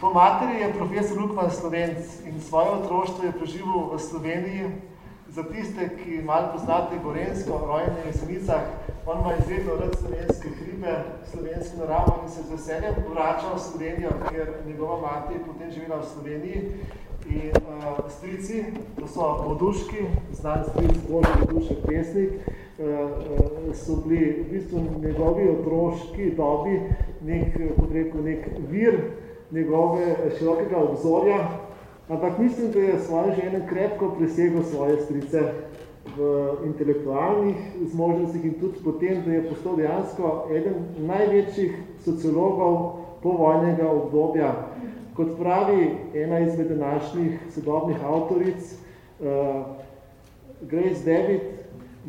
Po materi je profesor Lukman Slovenc in svoje otroštvo je preživel v Sloveniji. Za tiste, ki malo poznate Gorensko, rojene v Jesenicah, on ima izredno rad slovenske hribe, slovensko naravo in se z veseljem vračal v Slovenijo, ker njegova mati je potem živela v Sloveniji. In uh, strici, to so voduški, znan stric, Božji vodušek pesnik, uh, uh, so bili v bistvu njegovi otroški dobi nek, rekel, nek vir njegove širokega obzorja, ampak mislim, da je svoje žene krepko presegel svoje strice v intelektualnih zmožnostih in tudi potem, da je postal dejansko eden največjih sociologov povojnega obdobja. Kot pravi ena izmed današnjih sodobnih avtoric, uh, Grace David,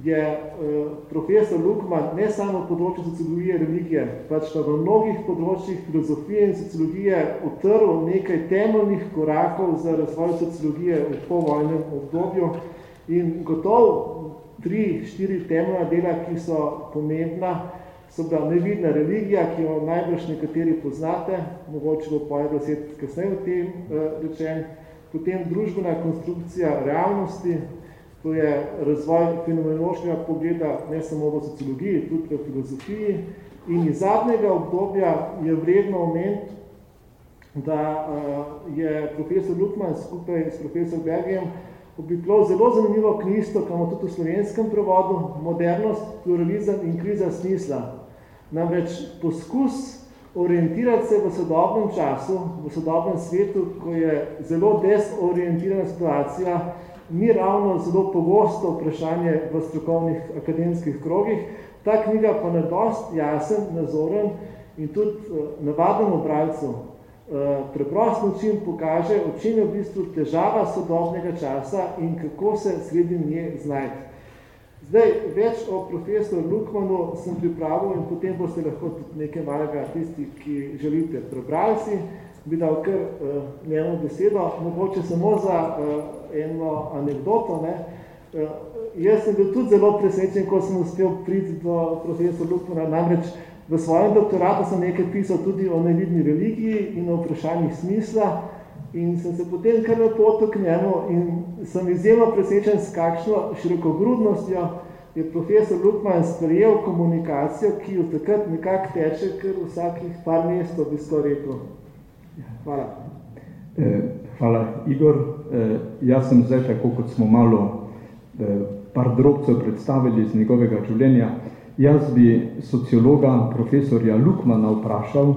je uh, profesor Lukman ne samo v področju sociologije religije, pač pa v mnogih področjih filozofije in sociologije utrl nekaj temeljnih korakov za razvoj sociologije v povojnem obdobju. In gotovo tri, štiri temeljna dela, ki so pomembna, so bila nevidna religija, ki jo najbrž nekateri poznate, mogoče bo poje besed kasneje o tem uh, rečen, potem družbena konstrukcija realnosti, To je razvoj fenomenološkega pogleda ne samo v sociologiji, tudi v filozofiji. In iz zadnjega obdobja je vredno omeniti, da uh, je profesor Lukman skupaj s profesor Bergijem oblikoval zelo zanimivo knjisto, kamo tudi v slovenskem prevodu, modernost, pluralizem in kriza smisla. Namreč poskus orientirati se v sodobnem času, v sodobnem svetu, ko je zelo desorientirana situacija, ni ravno zelo pogosto vprašanje v strokovnih akademskih krogih. Ta knjiga pa na dost jasen, nazoren in tudi uh, navadnemu bralcu uh, preprost način pokaže, o čem je v bistvu težava sodobnega časa in kako se sredi nje znajti. Zdaj, več o profesor Lukmanu sem pripravil in potem boste lahko tudi nekaj malega tisti, ki želite prebralci, bi dal kar uh, njemu besedo, mogoče samo za uh, eno anegdoto. Ne. Uh, jaz sem bil tudi zelo presečen, ko sem uspel priti do profesor Lukmana, namreč v svojem doktoratu sem nekaj pisal tudi o nevidni religiji in o vprašanjih smisla in sem se potem kar napotil k njemu in sem izjemno presečen s kakšno širokogrudnostjo je profesor Lukman sprejel komunikacijo, ki jo takrat nekako teče, kar vsakih par mestov bi sto rekel. Hvala. Eh, hvala, Igor. Eh, jaz sem zdaj, tako kot smo malo eh, par drobcev predstavili iz njegovega življenja, jaz bi sociologa, profesorja Lukmana vprašal,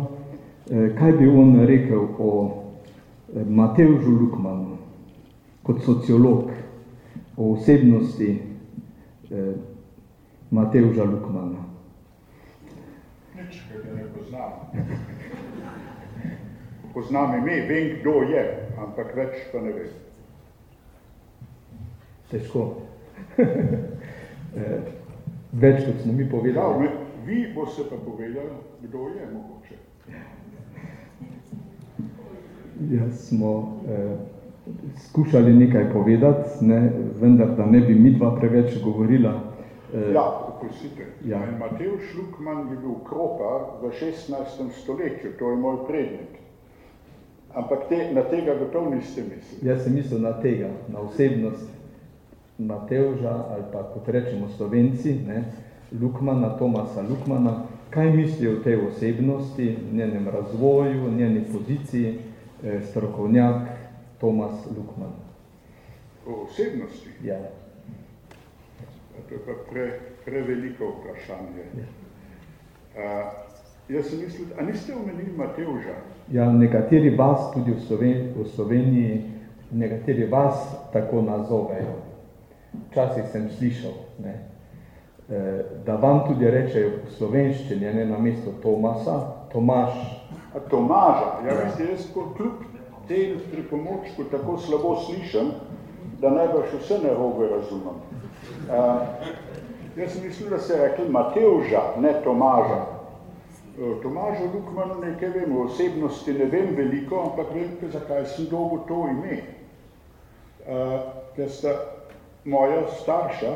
eh, kaj bi on rekel o eh, Mateužu Lukmanu, kot sociolog, o osebnosti eh, Mateuža Lukmana. Nič, kaj ne poznam. Poznam ime, vem, kdo je, ampak več pa ne vem težko. Eh, več, kot smo mi povedali. Ja, vi boste pa povedali, kdo je mogoče. Ja, smo eh, skušali nekaj povedati, ne, vendar da ne bi mi dva preveč govorila. Eh, ja, oprostite. Ja. Mateusz Lukman je bil kropa v 16. stoletju, to je moj prednik. Ampak te, na tega gotovo niste mislili. Jaz sem mislil na tega, na osebnost. Matevža ali pa kot rečemo slovenci, ne, Lukmana, Tomasa Lukmana, kaj misli o tej osebnosti, njenem razvoju, njeni poziciji, eh, strokovnjak Tomas Lukman. O osebnosti? Ja. To je pa pre, preveliko vprašanje. Ja. A, jaz sem mislil, a niste omenili Matevža? Ja, nekateri vas tudi v Sloveniji, v Sloveniji nekateri vas tako nazovejo včasih sem slišal, ne, eh, da vam tudi rečejo v slovenščini, ne na mesto Tomasa, Tomaš. A Tomaža, ja, ja. veste, jaz kljub tem pripomočku tako slabo slišam, da najbrž vse narobe razumem. Uh, jaz sem mislil, da se je rekli Matevža, ne Tomaža. Uh, Tomažo Lukmanu nekaj vem, o osebnosti ne vem veliko, ampak vem, zakaj sem dobil to ime. Uh, ker sta moja starša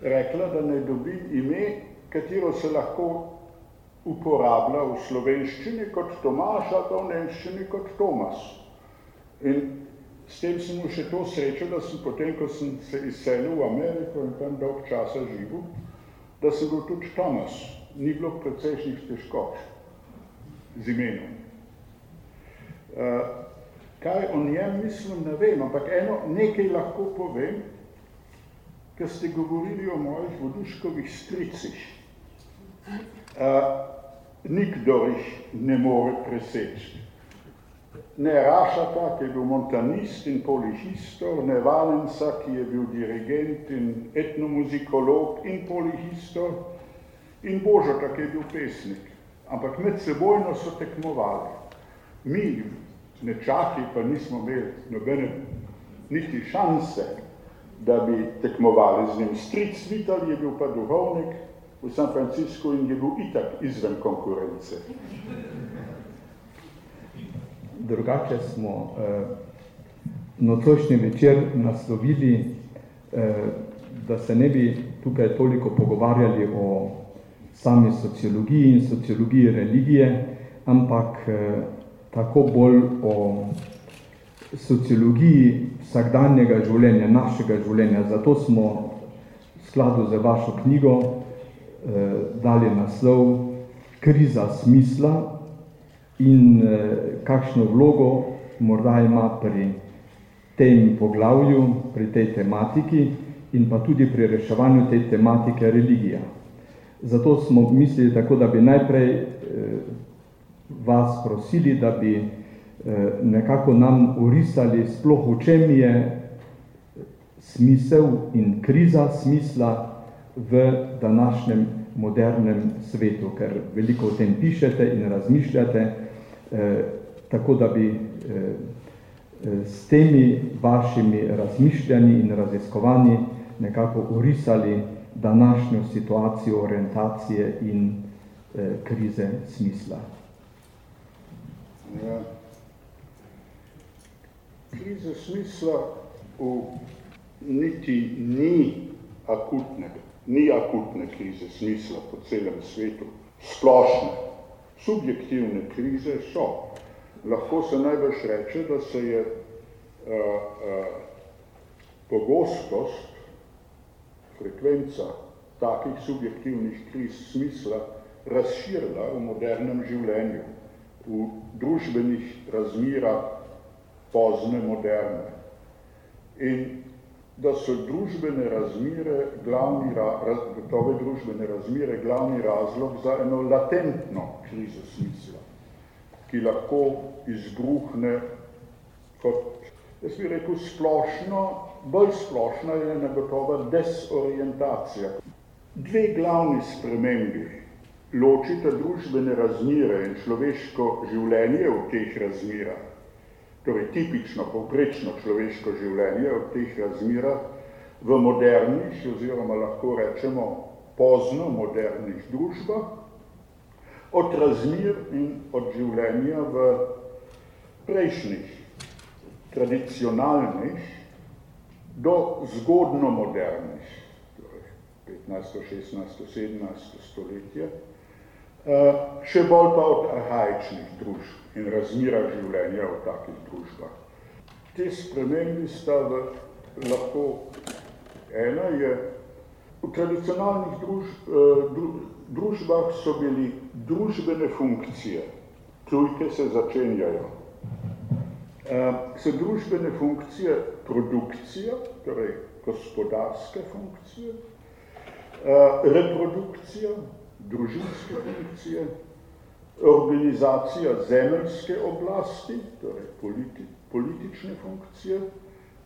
rekla, da ne dobi ime, katero se lahko uporablja v slovenščini kot Tomaš, a pa v nemščini kot Tomas. In s tem sem še to srečo, da sem potem, ko sem se izselil v Ameriko in tam dolg časa živel, da sem bil tudi Tomas. Ni bilo precejšnjih težkoč z imenom. Uh, kaj o njem mislim, ne vem, ampak eno nekaj lahko povem, ker ste govorili o mojih voduškovih stricih. Uh, nikdo jih ne more preseči ne Rašata, ki je bil montanist in polihistor, ne Valensa, ki je bil dirigent in etnomuzikolog in polihistor, in Božota, ki je bil pesnik. Ampak med sebojno so tekmovali. Mi, nečaki, pa nismo imeli nobene niti šanse, da bi tekmovali z njim. Stric Vital je bil pa duhovnik v San Francisco in je bil itak izven konkurence drugače smo eh, nocošnji večer naslovili, eh, da se ne bi tukaj toliko pogovarjali o sami sociologiji in sociologiji religije, ampak eh, tako bolj o sociologiji vsakdanjega življenja, našega življenja. Zato smo v skladu z vašo knjigo eh, dali naslov Kriza smisla, in eh, kakšno vlogo morda ima pri tem poglavju, pri tej tematiki in pa tudi pri reševanju te tematike religija. Zato smo mislili tako, da bi najprej eh, vas prosili, da bi eh, nekako nam urisali sploh v čem je smisel in kriza smisla v današnjem modernem svetu, ker veliko o tem pišete in razmišljate, Eh, tako da bi eh, eh, s temi vašimi razmišljanji in raziskovanji nekako urisali današnjo situacijo orientacije in krize smisla. Ja. Krize smisla v niti ni akutne, ni akutne krize smisla po celem svetu, splošne subjektivne krize so. Lahko se najbrž reče, da se je uh, uh, pogostost, frekvenca takih subjektivnih kriz smisla razširila v modernem življenju, v družbenih razmirah pozne moderne. In da so družbene razmire glavni, raz, gotove družbene razmire glavni razlog za eno latentno krizo smisla, ki lahko izbruhne kot, jaz bi rekel, splošno, bolj splošna je negotova desorientacija. Dve glavni spremembi ločita družbene razmire in človeško življenje v teh razmirah torej tipično, povprečno človeško življenje v teh razmirah v modernih, oziroma lahko rečemo pozno modernih družbah, od razmir in od življenja v prejšnjih, tradicionalnih, do zgodno modernih, torej 15., 16., 17. stoletje, eh, še bolj pa od arhaičnih družb in razmira življenja v takih družbah. Te spremembi sta v, lahko, ena je, v tradicionalnih druž, eh, dru, družbah so bili družbene funkcije, tujke se začenjajo. So družbene funkcije produkcija, torej gospodarske funkcije, reprodukcija, družinske funkcije, organizacija zemeljske oblasti, torej politi, politične funkcije,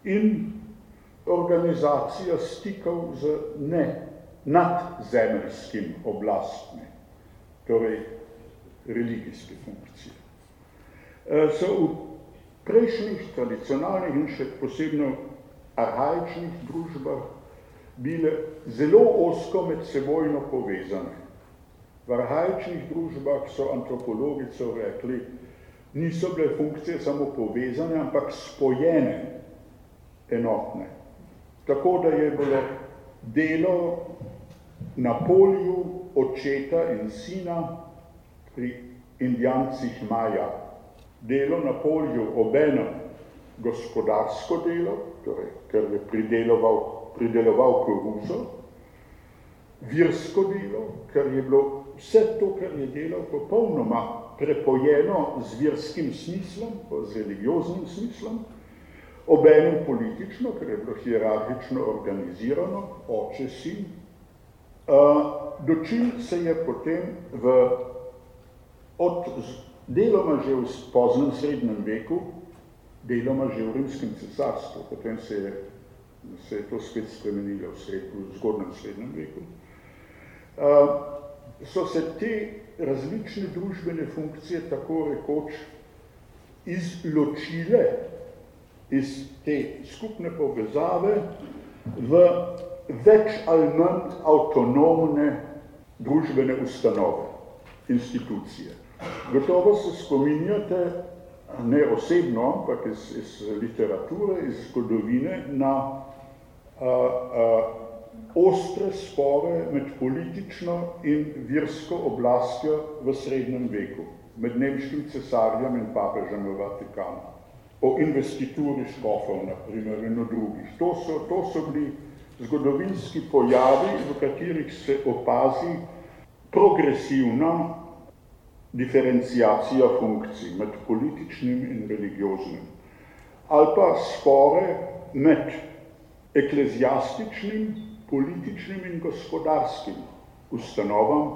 in organizacija stikov z ne nadzemeljskim oblastmi, torej religijske funkcije. So v prejšnjih tradicionalnih in še posebno arhaičnih družbah bile zelo osko med sebojno povezane. V arhaičnih družbah so antropologice rekli, niso bile funkcije samo povezane, ampak spojene, enotne. Tako da je bilo delo na polju očeta in sina pri indijancih Maja. Delo na polju obenem gospodarsko delo, torej, ker je prideloval, prideloval koruzo, virsko delo, ker je bilo vse to, kar je delal, popolnoma prepojeno z virskim smislom, z religioznim smislom, obenem politično, ker je bilo hierarhično organizirano, oče sin, dočil se je potem v, od deloma že v poznem srednjem veku, deloma že v rimskem cesarstvu, potem se je, se je to spet spremenilo v, sred, v zgodnem srednjem veku, so se te različne družbene funkcije tako rekoč izločile iz te skupne povezave v več ali manj avtonomne družbene ustanove, institucije. Gotovo se spominjate, ne osebno, ampak iz, iz literature, iz zgodovine, na a, a, ostre spore med politično in virsko oblastjo v srednjem veku, med nemškim cesarjem in papežem v Vatikanu o investituri škofov, na primer, in o drugih. To so, to so bili zgodovinski pojavi, v katerih se opazi progresivna diferencijacija funkcij med političnim in religioznim. Ali pa spore med eklezijastičnim, političnim in gospodarskim ustanovam,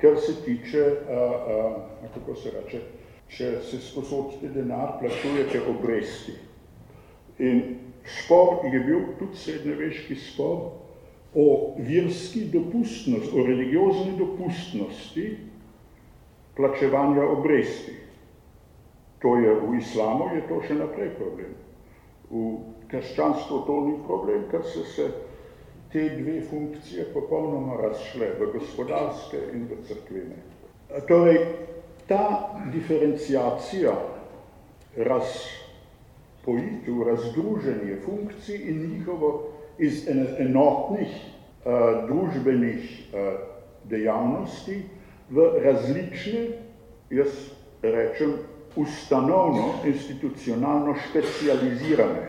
ker se tiče, a, a, kako se reče, če se sposodite denar, plačujete obresti. In spor je bil tudi srednjeveški spor o virski dopustnosti, o religiozni dopustnosti plačevanja obresti. To je v islamu, je to še naprej problem. V krščanstvu to ni problem, ker se se te dve funkcije popolnoma razšle v gospodarske in v crkvene. Torej, ta diferencijacija razpojitev, razdruženje funkcij in njihovo iz enotnih uh, družbenih uh, dejavnosti v različne, jaz rečem, ustanovno, institucionalno specializirane,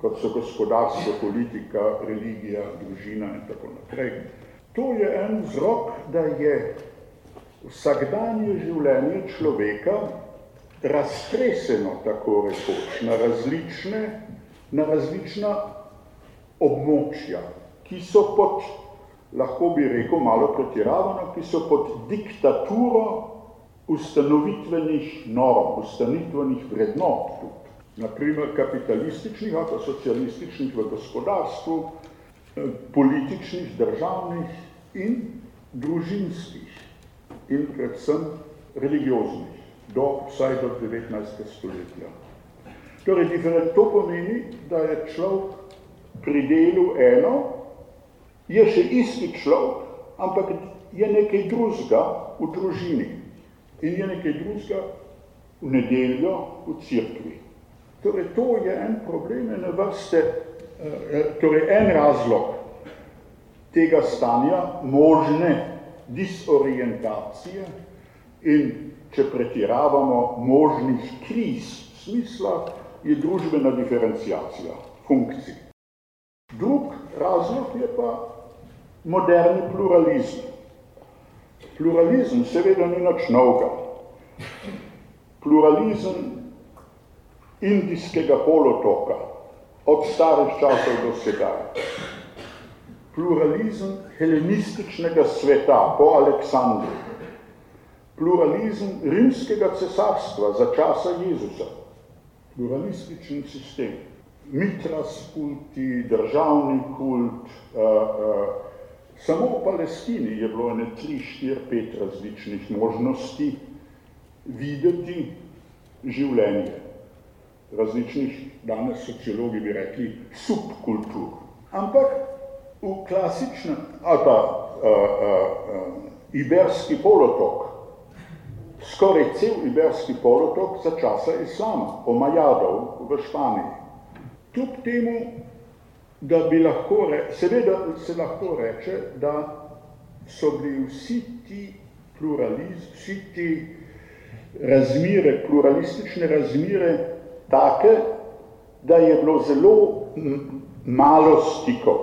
kot so gospodarstvo, politika, religija, družina in tako naprej. To je en vzrok, da je vsakdanje življenje človeka raztreseno, tako rekoč, na različne, na različna območja, ki so pod, lahko bi rekel malo pretiravano, ki so pod diktaturo ustanovitvenih norm, ustanovitvenih vrednot tudi. Naprimer kapitalističnih ali socialističnih v gospodarstvu, eh, političnih, državnih in družinskih in predvsem religioznih, do, vsaj do 19. stoletja. Torej, to pomeni, da je človek pri delu eno, je še isti človek, ampak je nekaj drugega v družini in je nekaj drugega v nedeljo v cerkvi. Torej, to je en problem, ene vrste, eh, torej en razlog tega stanja možne disorientacije in, če pretiravamo, možnih kriz smisla, je družbena diferencijacija funkcij. Drug razlog je pa moderni pluralizem. Pluralizem seveda ni nič novega. Pluralizem indijskega polotoka od starih časov do sedaj pluralizem helenističnega sveta po Aleksandru, pluralizem rimskega cesarstva za časa Jezusa, pluralističen sistem, mitras kulti, državni kult, a, a, samo v Palestini je bilo ene tri, štir, pet različnih možnosti videti življenje različnih, danes sociologi bi rekli, subkultur. Ampak v klasičnem, ali pa uh, uh, uh, Iberski polotok, skoraj cel Iberski polotok za časa islama, omajadov v Španiji. Kljub temu, da bi lahko, re, seveda se lahko reče, da so bili vsi ti pluralizm, vsi ti razmire, pluralistične razmire take, da je bilo zelo malo stikov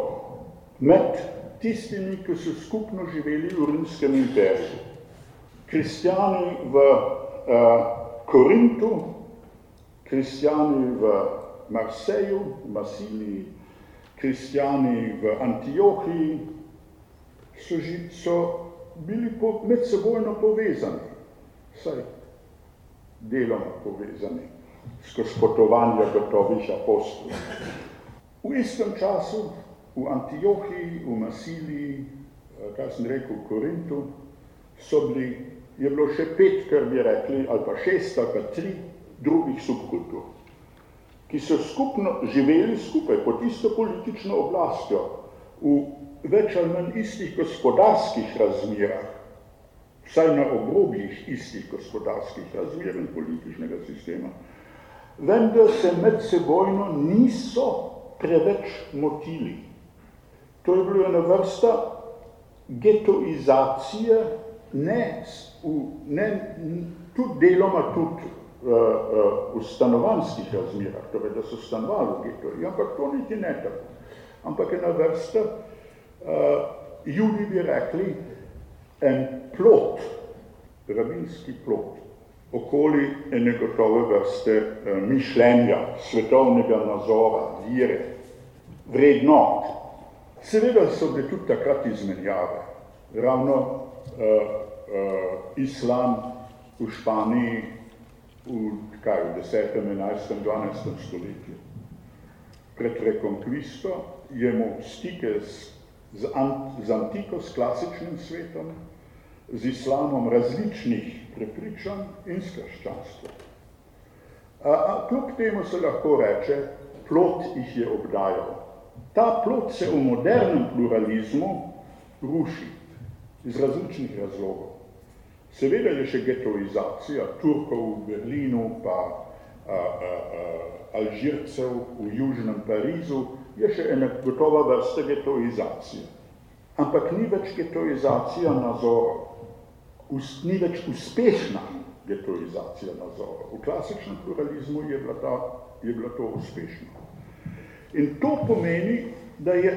med tistimi, ki so skupno živeli v rimskem imperiju. Kristjani v uh, Korintu, kristjani v Marseju, Masiliji, kristjani v Antiohiji so, ži, so bili po, med sebojno povezani, saj deloma povezani, skozi potovanja gotovih apostolov. V istem času v Antiohiji, v Masiliji, eh, kaj sem rekel, v Korintu, so bili, je bilo še pet, kar bi rekli, ali pa šest, ali pa tri drugih subkultur, ki so skupno živeli skupaj pod isto politično oblastjo v več ali manj istih gospodarskih razmerah, vsaj na obrobjih istih gospodarskih razmer in političnega sistema, vendar se med sebojno niso preveč motili. To je bila ena vrsta getoizacije, ne, v, ne tudi deloma tudi v stanovanskih razmerah, torej da so stanovali v getoji, ampak to niti ne tako. Ampak ena vrsta, uh, judi bi rekli, en plot, rabinski plot, okoli ene gotove vrste uh, mišljenja, svetovnega nazora, vire, vrednot, Seveda so bile tudi takrat izmenjave. Ravno uh, uh, islam v Španiji v, kaj, v 10., 11., 12. stoletju. Pred rekonkvisto je imel stike z, z, ant, z antiko, s klasičnim svetom, z islamom različnih prepričanj in s krščanstvom. A, a kljub temu se lahko reče, plot jih je obdajal. Ta plot se v modernem pluralizmu ruši iz različnih razlogov. Seveda je še getoizacija Turkov v Berlinu, pa a, a, a, Alžircev v južnem Parizu, je še ena gotova vrsta getoizacije. Ampak ni več getoizacija nazorov, ni več uspešna getoizacija nazorov. V klasičnem pluralizmu je bila, ta, je bila to uspešno. In to pomeni, da je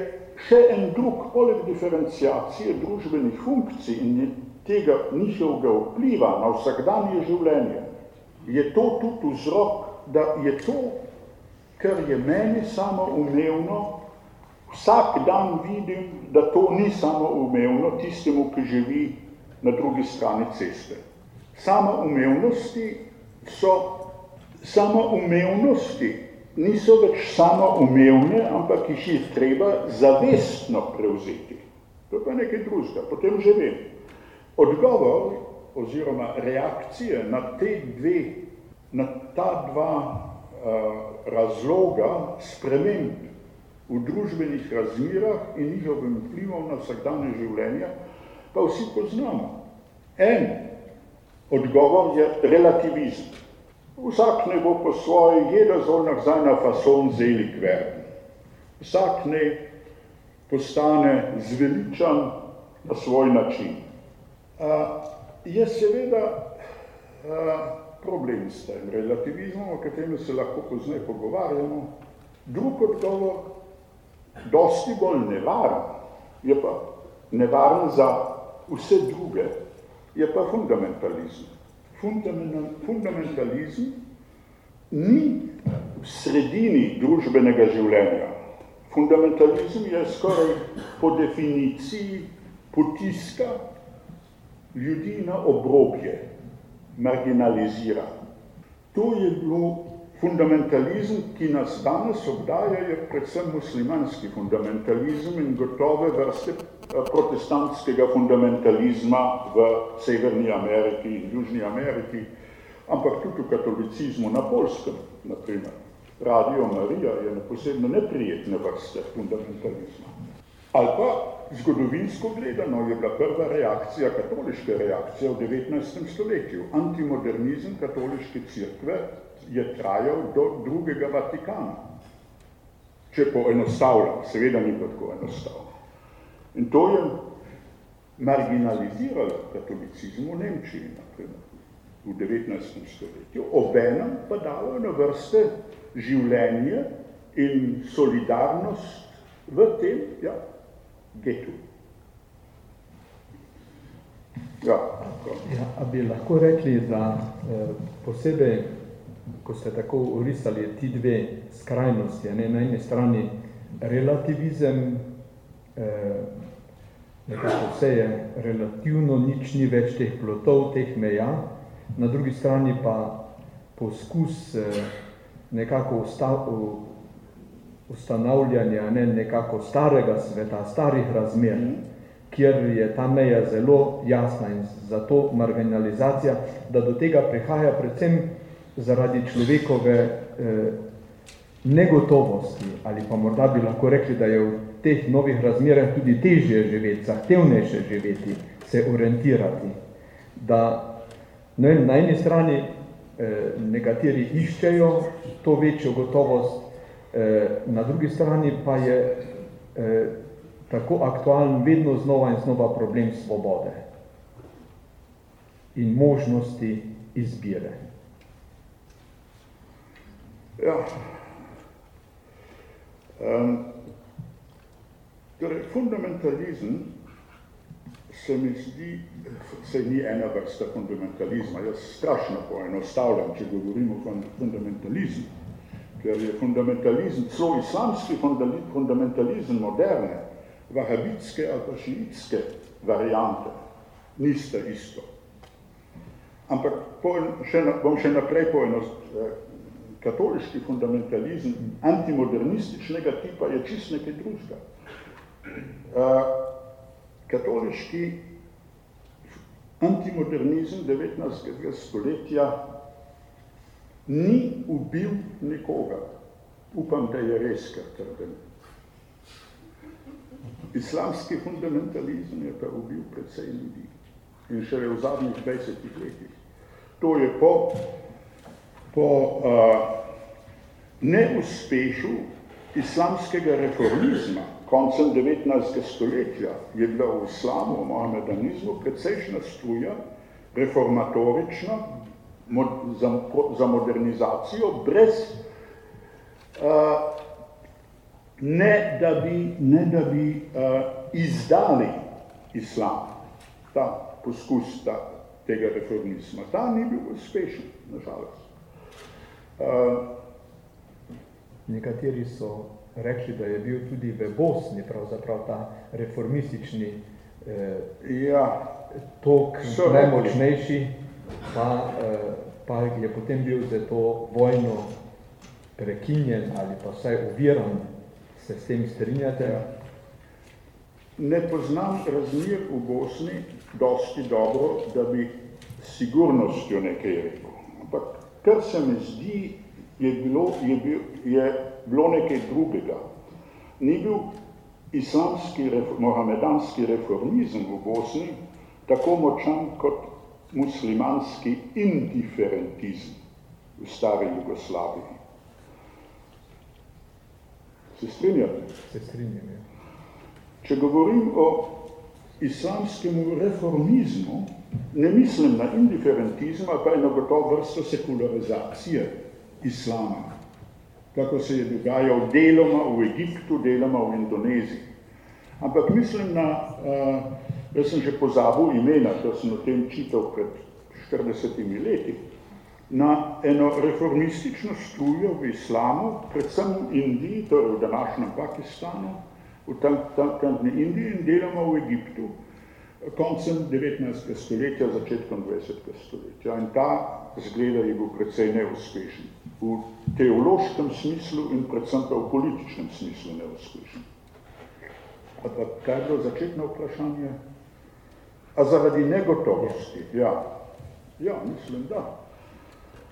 še en drug, poleg diferenciacije družbenih funkcij in tega njihovega vpliva na vsakdanje življenje, je to tudi vzrok, da je to, kar je meni samo umevno, vsak dan vidim, da to ni samo umevno tistemu, ki živi na drugi strani ceste. Samo umevnosti so samo umevnosti niso več samo umevne, ampak jih je treba zavestno prevzeti. To pa nekaj drugega, potem že vem. Odgovor oziroma reakcije na te dve, na ta dva uh, razloga sprememb v družbenih razmirah in njihovim vplivom na vsakdanje življenje, pa vsi poznamo. En odgovor je relativizm. Vsak ne bo po svoji, jeder soll nach seiner Fason selig werden. Vsak ne postane zveličan na svoj način. Je seveda problem s tem relativizmom, o katerem se lahko poznaj pogovarjamo. Drug odgovor, dosti bolj nevaren, je pa nevaren za vse druge, je pa fundamentalizm fundamentalizm ni v sredini družbenega življenja. Fundamentalizm je skoraj po definiciji potiska ljudi na obrobje, marginalizira. To je bilo fundamentalizem, ki nas danes obdaja, je predvsem muslimanski fundamentalizem in gotove vrste eh, protestantskega fundamentalizma v Severni Ameriki in Južni Ameriki, ampak tudi v katolicizmu na Polskem, naprimer. Radio Marija je posebno neprijetne vrste fundamentalizma. Ali pa zgodovinsko gledano je bila prva reakcija, katoliška reakcija v 19. stoletju. Antimodernizem katoliške cerkve je trajal do drugega Vatikana. Če poenostavljam, seveda ni tako enostavno. In to je marginalizirala katolicizem v Nemčiji, naprimer, v 19. stoletju, obenem pa dala na vrste življenje in solidarnost v tem ja, getu. Ja, ja, a bi lahko rekli, da eh, posebej, ko ste tako urisali ti dve skrajnosti, ne, na eni strani relativizem, eh, nekako vse je relativno, nič ni več teh plotov, teh meja, na drugi strani pa poskus eh, nekako ustav, ustanavljanja ne, nekako starega sveta, starih razmer, mm kjer je ta meja zelo jasna in zato marginalizacija, da do tega prihaja predvsem zaradi človekove eh, negotovosti ali pa morda bi lahko rekli, da je v teh novih razmerah tudi težje živeti, zahtevnejše živeti, se orientirati. Da ne, na eni strani eh, nekateri iščejo to večjo gotovost, na drugi strani pa je eh, tako aktualen vedno znova in znova problem svobode in možnosti izbire. Ja. Um, torej, fundamentalizem se mi zdi, se ni ena vrsta fundamentalizma. Jaz strašno poenostavljam, če govorim o fundamentalizmu, ker je fundamentalizem, celo islamski fundamentalizem moderne, vahabitske ali pa šiitske variante niste isto. Ampak po, še, bom še naprej poenost, eh, katoliški fundamentalizem antimodernističnega tipa je čist nekaj drugega. Eh, katoliški antimodernizem 19. stoletja ni ubil nikoga. Upam, da je res, kar trdim. Islamski fundamentalizem je pa ubil predvsej ljudi in šele v zadnjih 20 letih. To je po, po uh, neuspešu islamskega reformizma koncem 19. stoletja je bila v islamu, v mohamedanizmu, predsejšna struja, reformatorična, za, za modernizacijo, brez uh, ne da bi, ne da bi uh, izdali islam, ta poskus ta, tega reformizma. Ta ni bil uspešen, nažalost. Uh, Nekateri so rekli, da je bil tudi v Bosni pravzaprav ta reformistični eh, ja, tok najmočnejši, pa, eh, pa je potem bil za to vojno prekinjen ali pa vsaj uviran Se s tem strinjate? Ja. Ne poznam razmir v Bosni dosti dobro, da bi sigurnostjo nekaj rekel. Ampak kar se mi zdi, je bilo, je bil, je bilo nekaj drugega. Ni bil islamski, mohamedanski reformizem v Bosni tako močan kot muslimanski indiferentizem v stari Jugoslaviji. Se strinjate? Se strinjam, ja. Če govorim o islamskemu reformizmu, ne mislim na indiferentizm, pa je na gotovo vrsto sekularizacije islama, kako se je dogajal deloma v Egiptu, deloma v Indoneziji. Ampak mislim na, uh, jaz sem že pozabil imena, ker sem o tem čital pred 40 leti, na eno reformistično strujo v islamu, predvsem v Indiji, torej v današnjem Pakistanu, v tam, tam, tam Indiji in deloma v Egiptu, koncem 19. stoletja, začetkom 20. stoletja. In ta zgleda je bil precej neuspešen. V teološkem smislu in predvsem pa v političnem smislu neuspešen. A pa kaj je bilo začetno vprašanje? A zaradi negotovosti? Ja. Ja, mislim, da.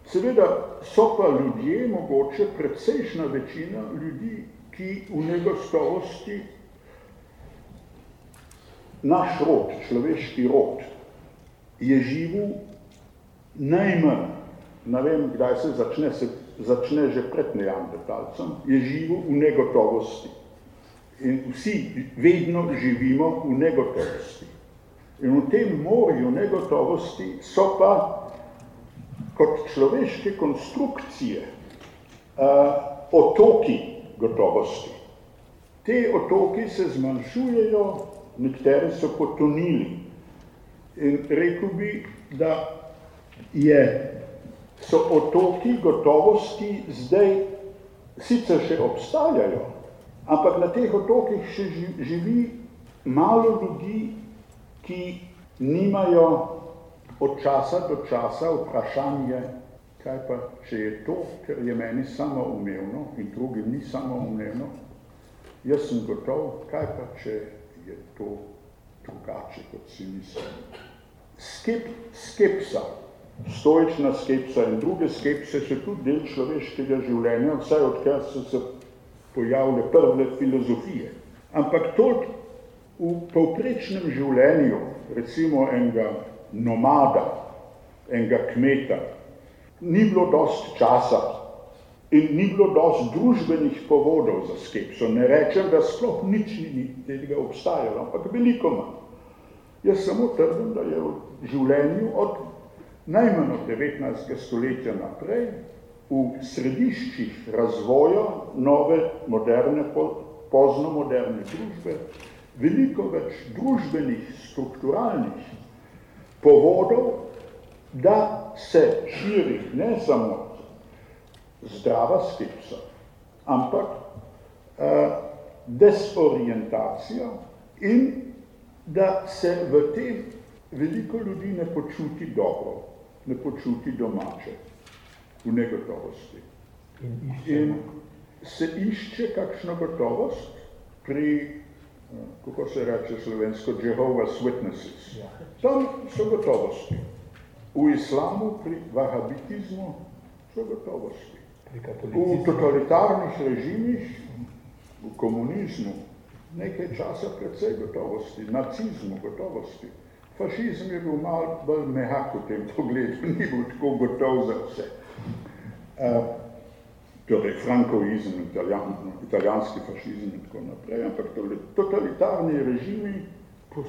Seveda so pa ljudje, mogoče predsejšna večina ljudi, ki v negostovosti naš rod, človeški rod, je živel najmanj, ne vem, kdaj se začne, se začne že pred neandertalcem, je živel v negotovosti. In vsi vedno živimo v negotovosti. In v tem morju negotovosti so pa kot človeške konstrukcije uh, otoki gotovosti. Te otoki se zmanjšujejo, nekateri so potonili. In rekel bi, da je, so otoki gotovosti zdaj sicer še obstajajo, ampak na teh otokih še živi malo ljudi, ki nimajo od časa do časa vprašanje, kaj pa, če je to, ker je meni samo umevno in drugim ni samo umevno, jaz sem gotov, kaj pa, če je to drugače, kot si mislim. Skep, skepsa, stoična skepsa in druge skepse so tudi del človeškega življenja, vsaj odkar so se pojavile prve filozofije. Ampak toliko v povprečnem življenju, recimo enega nomada, enega kmeta, ni bilo dost časa in ni bilo dost družbenih povodov za skepso. Ne rečem, da sploh nič ni tega obstajalo, ampak veliko manj. Jaz samo trdim, da je v življenju od najmanj od 19. stoletja naprej v središčih razvoja nove, moderne, pozno moderne družbe veliko več družbenih, strukturalnih povodov, da se širi ne samo zdrava skepsa, ampak uh, desorientacija in da se v tem veliko ljudi ne počuti dobro, ne počuti domače, v negotovosti. In, in se išče kakšno gotovost pri kako se reče slovensko, Jehovah's Witnesses. Ja. Tam so gotovosti. V islamu, pri vahabitizmu so gotovosti. V totalitarnih režimih, v komunizmu, nekaj časa precej gotovosti, nacizmu gotovosti. Fašizm je bil malo bolj mehak v tem pogledu, ni bil tako gotov za vse. Uh, torej frankoizem, italijan, italijanski fašizem in tako naprej, ampak torej, totalitarni režimi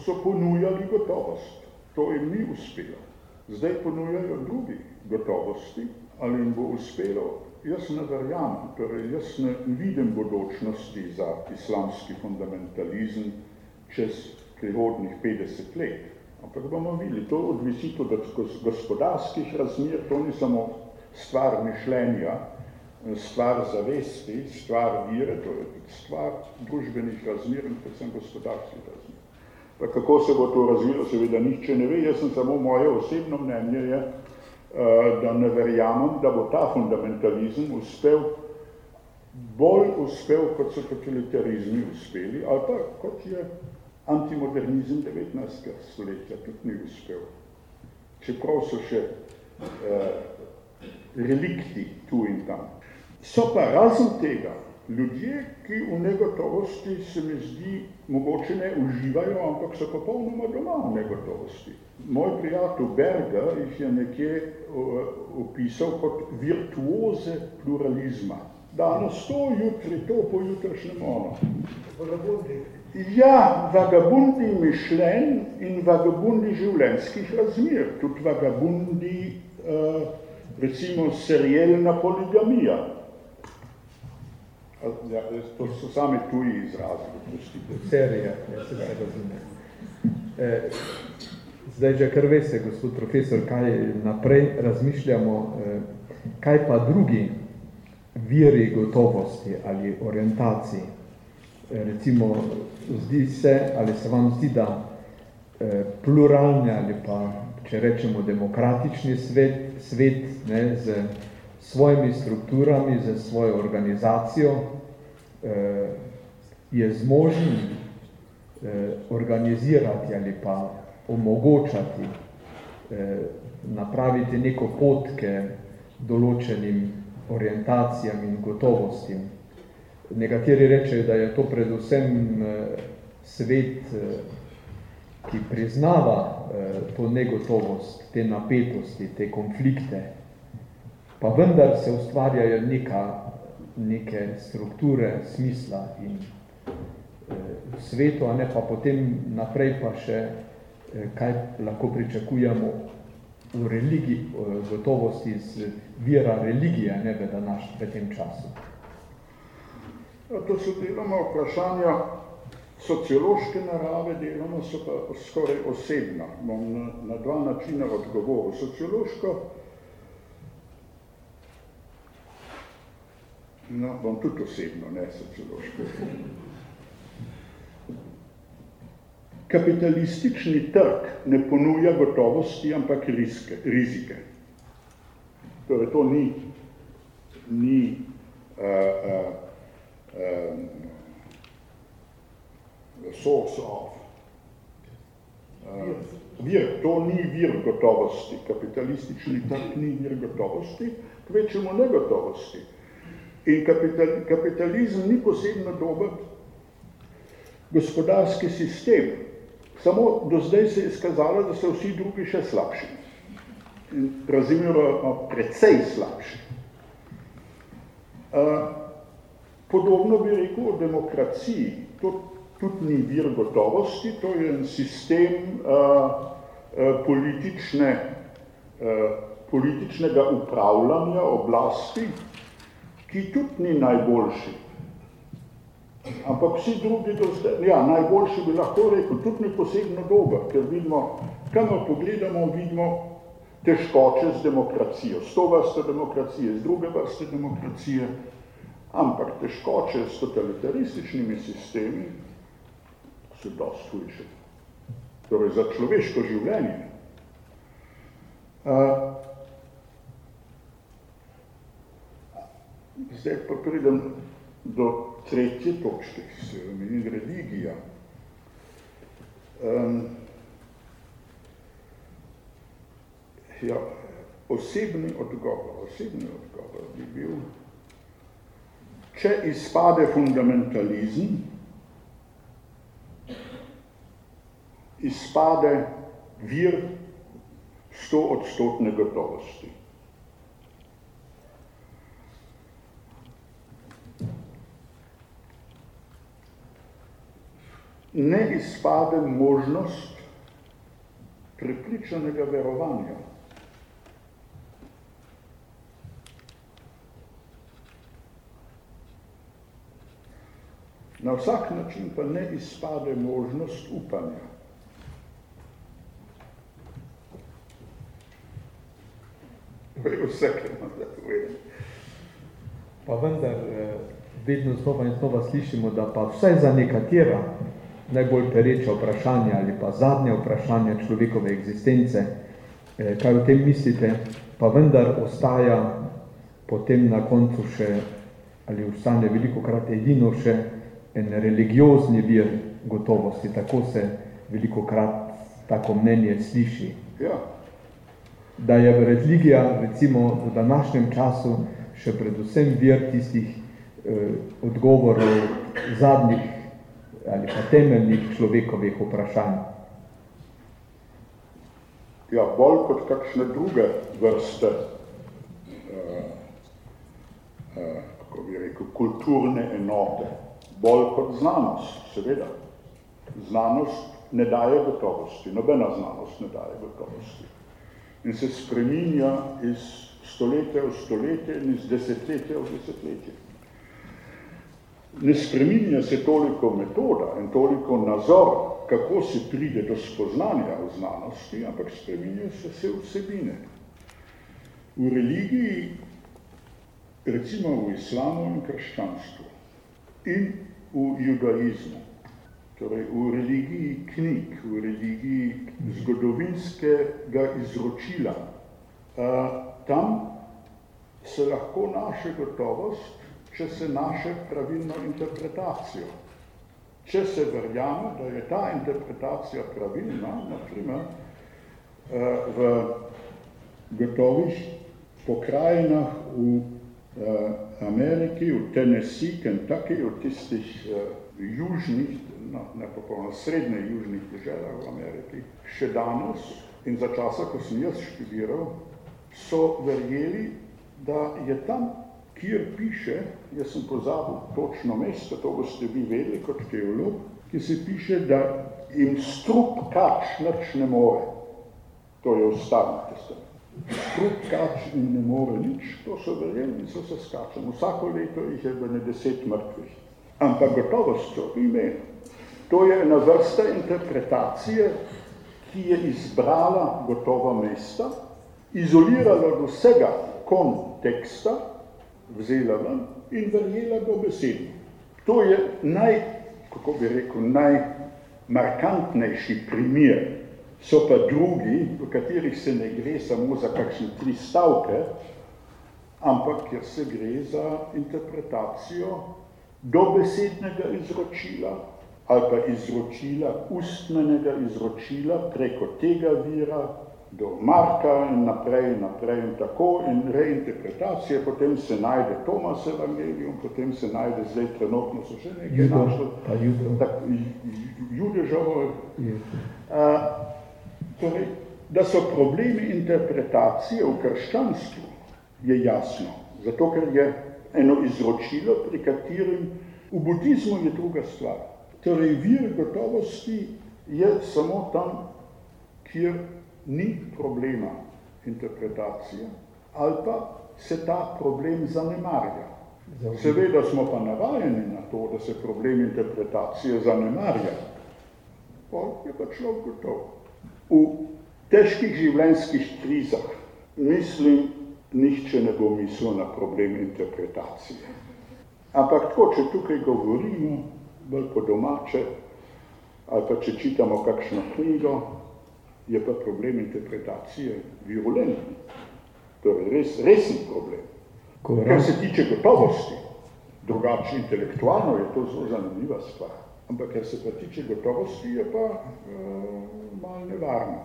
so ponujali gotovost. To jim ni uspelo. Zdaj ponujajo drugi gotovosti, ali jim bo uspelo. Jaz ne verjamem, torej jaz ne vidim bodočnosti za islamski fundamentalizem čez prihodnih 50 let. Ampak bomo videli, to odvisi tudi od gospodarskih razmer, to ni samo stvar mišljenja, stvar zavesti, stvar vire, to je stvar družbenih razmer in predvsem gospodarskih razmer. Pa kako se bo to razvilo, seveda nihče ne ve, jaz sem samo moje osebno mnenje je, eh, da ne verjamem, da bo ta fundamentalizem uspel, bolj uspel, kot so totalitarizmi uspeli, ali pa kot je antimodernizem 19. stoletja, tudi ni uspel. Čeprav so še eh, relikti tu in tam. So pa razen tega ljudje, ki v negotovosti se mi zdi mogoče ne uživajo, ampak so popolnoma doma v negotovosti. Moj prijatelj Berger jih je nekje opisal kot virtuoze pluralizma. Danes to, jutri to, po jutrašnjem ono. Ja, vagabundi mišljenj in vagabundi življenjskih razmer. Tudi vagabundi, uh, recimo, serijelna poligamija. Ja, to so sami tuji izrazi, prostite. Serija, ja, se se razume. E, zdaj že kar veste, gospod profesor, kaj naprej razmišljamo, e, kaj pa drugi viri gotovosti ali orientaciji. E, recimo, zdi se, ali se vam zdi, da e, pluralni ali pa, če rečemo, demokratični svet, svet ne, z svojimi strukturami, za svojo organizacijo, eh, je zmožen eh, organizirati ali pa omogočati, eh, napraviti neko potke določenim orientacijam in gotovostim. Nekateri rečejo, da je to predvsem svet, ki priznava to negotovost, te napetosti, te konflikte, pa vendar se ustvarjajo neka, neke strukture, smisla in eh, svetu, a ne pa potem naprej pa še kaj lahko pričakujemo v religiji, gotovosti z vira religije ne, v, današ, v tem času. Ja, to so deloma vprašanja sociološke narave, deloma so pa skoraj osebna. Bom na, na dva načina odgovoril. Sociološko, no, bom tudi osebno, ne sociološko. Kapitalistični trg ne ponuja gotovosti, ampak riske, rizike. Torej, to ni, ni uh, uh, um, source of. Uh, vir, to ni vir gotovosti, kapitalistični trg ni vir gotovosti, kvečemo negotovosti. In kapital, kapitalizem ni posebno dober gospodarski sistem, Samo do zdaj se je skazalo, da so vsi drugi še slabši. In razumemo precej slabši. Uh, podobno bi rekel o demokraciji. To tudi ni vir gotovosti, to je en sistem uh, uh, politične, uh, političnega upravljanja oblasti, ki tudi ni najboljši. Ampak vsi drugi do zdaj, ja, najboljši bi lahko rekel, tudi ni posebno dober, ker vidimo, kamor pogledamo, vidimo težkoče z demokracijo, s to vrsto demokracije, z druge vrste demokracije, ampak težkoče s totalitarističnimi sistemi so dosti hujše. Torej, za človeško življenje. Uh, zdaj pa pridem do tretje točke, ki se omeni religija. Um, ja, osebni odgovor, osebni odgovor bi bil, če izpade fundamentalizem, izpade vir sto odstotne gotovosti. Ne izpade možnost prepričanega verovanja. Na vsak način pa ne izpade možnost upanja. Vse, kar imam da povedem. Pa vendar, eh, vedno znova in znova slišimo, da pa vsaj za nekatera najbolj pereča vprašanja ali pa zadnje vprašanje človekove eksistence, eh, kaj o tem mislite, pa vendar ostaja potem na koncu še, ali ostane veliko krat edino še en religiozni vir gotovosti, tako se veliko krat tako mnenje sliši. Ja. Da je religija recimo v današnjem času še predvsem vir tistih eh, odgovorov zadnjih ali pa temeljnih človekovih vprašanj. Ja, bolj kot kakšne druge vrste, eh, eh, kako bi rekel, kulturne enote, bolj kot znanost, seveda. Znanost ne daje gotovosti, nobena znanost ne daje gotovosti. In se spreminja iz stoletja v stoletje in iz desetletja v desetletje ne spreminja se toliko metoda in toliko nazor, kako se pride do spoznanja v znanosti, ampak spreminja se vse vsebine. V religiji, recimo v islamu in krščanstvu in v judaizmu, torej v religiji knjig, v religiji zgodovinskega izročila, tam se lahko naše gotovost če se naše pravilno interpretacijo. Če se verjame, da je ta interpretacija pravilna, naprimer eh, v gotovih pokrajinah v eh, Ameriki, v Tennessee, Kentucky, v tistih eh, južnih, no, ne popolno srednje južnih državah v Ameriki, še danes in za časa, ko sem jaz študiral, so verjeli, da je tam kjer piše, jaz sem pozabil točno mesto, to boste vi vedeli kot teolog, ki se piše, da jim strup kač nič ne more. To je ustavno testament. Strup kač jim ne more nič, to so verjeli in so se skačali. Vsako leto jih je bilo deset mrtvih. Ampak gotovo so imeli. To je ena vrsta interpretacije, ki je izbrala gotova mesta, izolirala od vsega konteksta, vzela ven in verjela do besedi. To je naj, kako bi rekel, najmarkantnejši primer. So pa drugi, v katerih se ne gre samo za kakšne tri stavke, ampak kjer se gre za interpretacijo dobesednega izročila ali pa izročila, ustmenega izročila preko tega vira do Marka in naprej in naprej in tako in reinterpretacije, potem se najde Tomas evangelijum, potem se najde zdaj trenutno so še nekaj našlo, Judežovo. Torej, da so problemi interpretacije v krščanstvu, je jasno, zato ker je eno izročilo, pri katerem v budizmu je druga stvar. Torej, vir gotovosti je samo tam, kjer ni problema interpretacije, ali pa se ta problem zanemarja. Seveda smo pa navajeni na to, da se problem interpretacije zanemarja. Pa je pa človek gotov. V težkih življenjskih krizah mislim, nihče ne bo mislil na problem interpretacije. Ampak tako, če tukaj govorimo, bolj po domače, ali pa če čitamo kakšno knjigo, je pa problem interpretacije virulentni. Torej, res, resen problem. Kar se tiče gotovosti, drugače intelektualno je to zelo zanimiva stvar. Ampak, kar se pa tiče gotovosti, je pa uh, malo nevarno.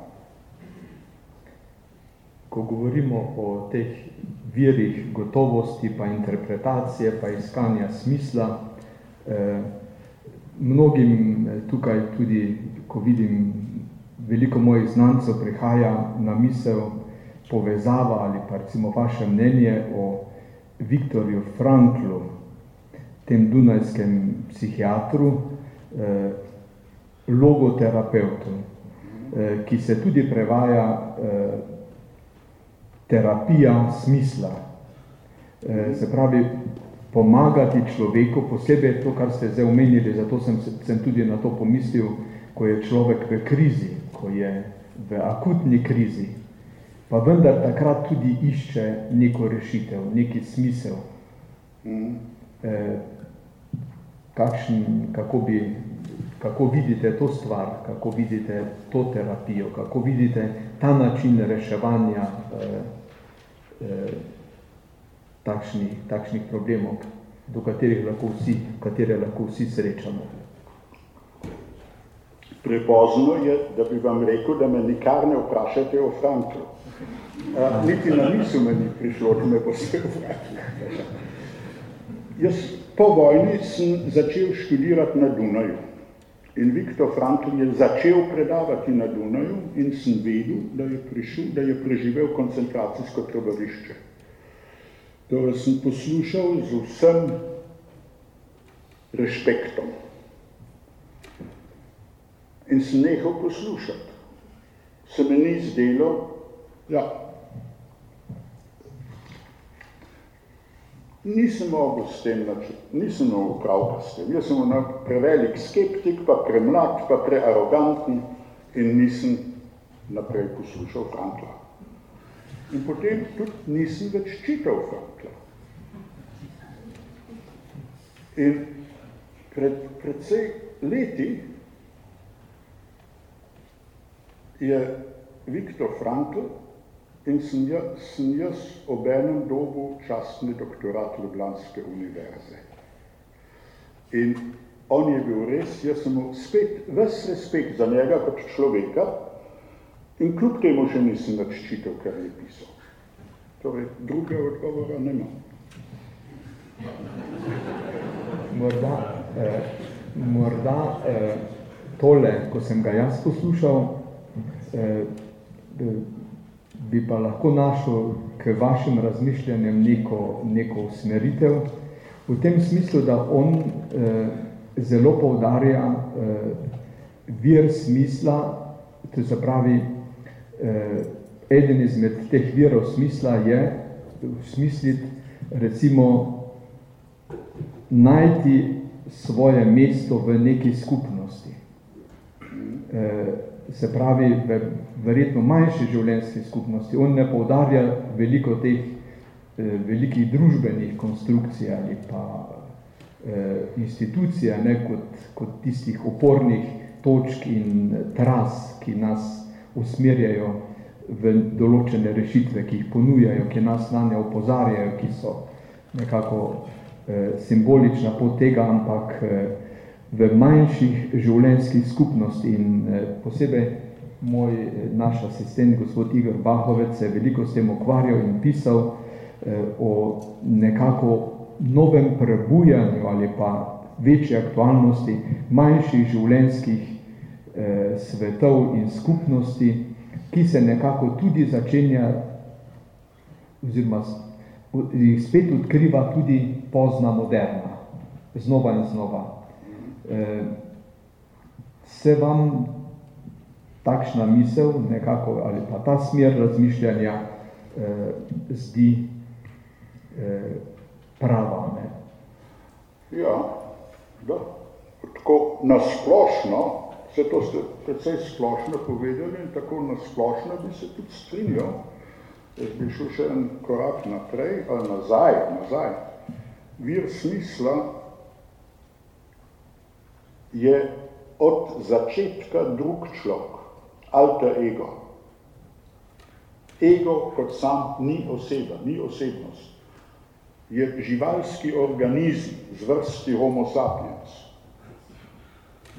Ko govorimo o teh virih gotovosti, pa interpretacije, pa iskanja smisla, eh, mnogim eh, tukaj tudi, ko vidim veliko mojih znancev prihaja na misel povezava ali pa recimo vaše mnenje o Viktorju Franklu, tem dunajskem psihiatru, eh, logoterapeutu, eh, ki se tudi prevaja eh, terapija smisla. Eh, se pravi, pomagati človeku, posebej to, kar ste zdaj omenili, zato sem, sem tudi na to pomislil, ko je človek v krizi, ko je v akutni krizi, pa vendar takrat tudi išče neko rešitev, neki smisel. Mm. E, kakšen, kako, bi, kako vidite to stvar, kako vidite to terapijo, kako vidite ta način reševanja e, e, takšnih, takšnih problemov, do katerih lahko vsi, katere lahko vsi srečamo. Prepozno je, da bi vam rekel, da me nikar ne vprašate o Franklu. A, niti na misel me ni prišlo, da me boste vprašali. Jaz po vojni sem začel študirati na Dunaju. In Viktor Frankl je začel predavati na Dunaju in sem vedel, da je, prišel, da je preživel koncentracijsko trobališče. Torej sem poslušal z vsem respektom in sem nehal poslušati. Se mi ni zdelo, ja, nisem mogel s tem načeti, nisem mogel pravka s tem. Jaz sem onak prevelik skeptik, pa premlad, pa prearoganten in nisem naprej poslušal Frankla. In potem tudi nisem več čital Frankla. In pred predvsej leti je Viktor Frankl in sem jaz, jaz ob enem dobu častni doktorat Ljubljanske univerze. In on je bil res, jaz sem mu spet ves respekt za njega kot človeka in kljub temu še nisem več čital, kar je pisal. Torej, druge odgovora nema. Morda, eh, morda eh, tole, ko sem ga jaz poslušal, Eh, bi pa lahko našel k vašim razmišljanjem neko, neko usmeritev, v tem smislu, da on eh, zelo poudarja eh, vir smisla, to se pravi, eh, eden izmed teh virov smisla je smisliti, recimo, najti svoje mesto v neki skupnosti. Eh, se pravi, v verjetno manjši življenjski skupnosti. On ne poudarja veliko teh eh, velikih družbenih konstrukcij ali pa eh, institucij, ne, kot, kot tistih opornih točk in tras, ki nas usmerjajo v določene rešitve, ki jih ponujajo, ki nas na nje opozarjajo, ki so nekako eh, simbolična pot tega, ampak eh, v manjših življenjskih skupnosti in eh, posebej moj eh, naš asistent, gospod Igor Bahovec, se je veliko s tem ukvarjal in pisal eh, o nekako novem prebujanju ali pa večji aktualnosti manjših življenjskih svetov in skupnosti, ki se nekako tudi začenja oziroma jih spet odkriva tudi pozna moderna, znova in znova. Eh, se vam takšna misel nekako ali pa ta smer razmišljanja eh, zdi eh, prava? Ne? Ja, da. Tako nasplošno, vse to ste precej splošno povedali in tako nasplošno bi se tudi strinjal, jaz bi šel še en korak naprej ali nazaj, nazaj. Vir smisla je od začetka drug človek, alter ego. Ego kot sam ni oseba, ni osebnost. Je živalski organizm z vrsti homo sapiens.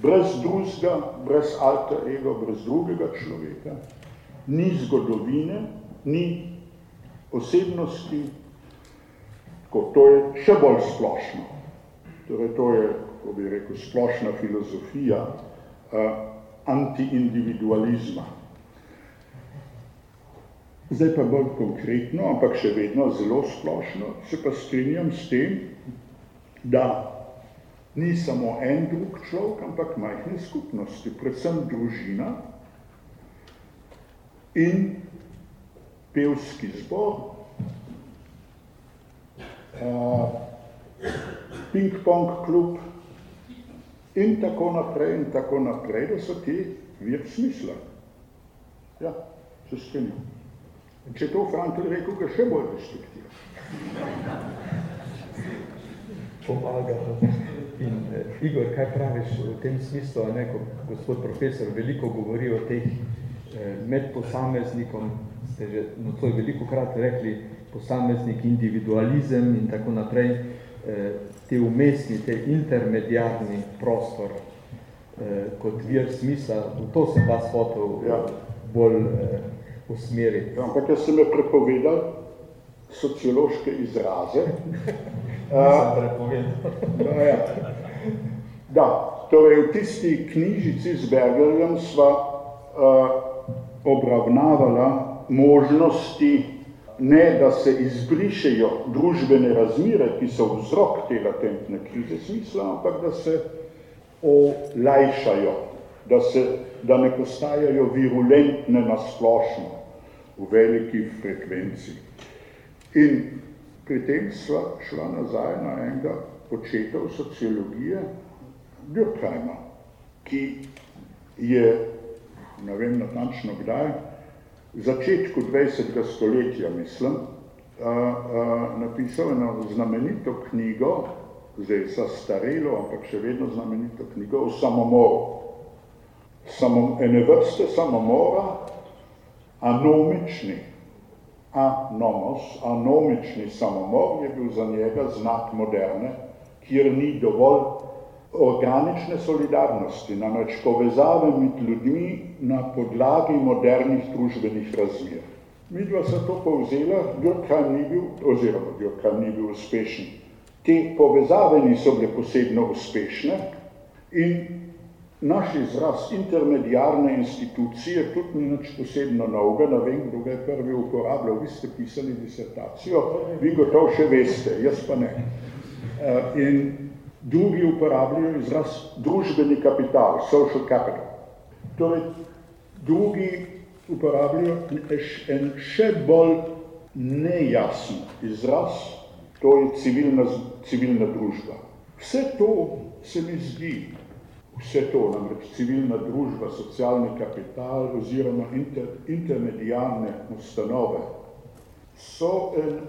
Brez drugega, brez alter ego, brez drugega človeka, ni zgodovine, ni osebnosti, ko to je še bolj splošno. Torej, to je kako bi rekel, splošna filozofija uh, antiindividualizma. Zdaj pa bolj konkretno, ampak še vedno zelo splošno, se pa strinjam s tem, da ni samo en drug človek, ampak majhne skupnosti, predvsem družina in pevski zbor, uh, ping-pong klub, in tako naprej in tako naprej, da so ti vir smisla. Ja, se strinjam. Če to Frankl rekel, ga še bolj restriktira. Pomaga. In eh, Igor, kaj praviš v tem smislu, ne, ko gospod profesor veliko govori o teh eh, med posameznikom, ste že nocoj veliko krat rekli, posameznik, individualizem in tako naprej, eh, te umestni, te intermediarni prostor eh, kot vir smisla, v to sem vas hotel ja. bolj eh, usmeriti. Ja, ampak jaz sem je prepovedal sociološke izraze. Nisem prepovedal. da, ja. da, torej v tisti knjižici z Bergerjem sva uh, obravnavala možnosti ne da se izbrišejo družbene razmire, ki so vzrok te latentne krize smisla, ampak da se olajšajo, da, se, da ne postajajo virulentne na splošno v veliki frekvenci. In pri tem sva šla nazaj na enega početov sociologije Durkheima, ki je, ne vem natančno kdaj, začetku 20. stoletja, mislim, a, a, napisal eno znamenito knjigo, zdaj sa starelo, ampak še vedno znamenito knjigo o samomoru. Samo, ene vrste samomora, anomični, anomos, anomični samomor je bil za njega znak moderne, kjer ni dovolj organične solidarnosti, namreč povezave med ljudmi na podlagi modernih družbenih razmer. Midva se to povzela, Durkheim ni bil, oziroma Durkheim ni bil uspešen. Te povezave niso bile posebno uspešne in naš izraz intermediarne institucije tudi ni nič posebno novega, ne vem, kdo ga je prvi uporabljal, vi ste pisali disertacijo, vi gotovo še veste, jaz pa ne. Uh, in drugi uporabljajo izraz družbeni kapital, social capital. Torej, drugi uporabljajo en še bolj nejasen izraz, to je civilna, civilna družba. Vse to se mi zdi vse to, namreč civilna družba, socialni kapital oziroma inter, intermedijalne ustanove, so en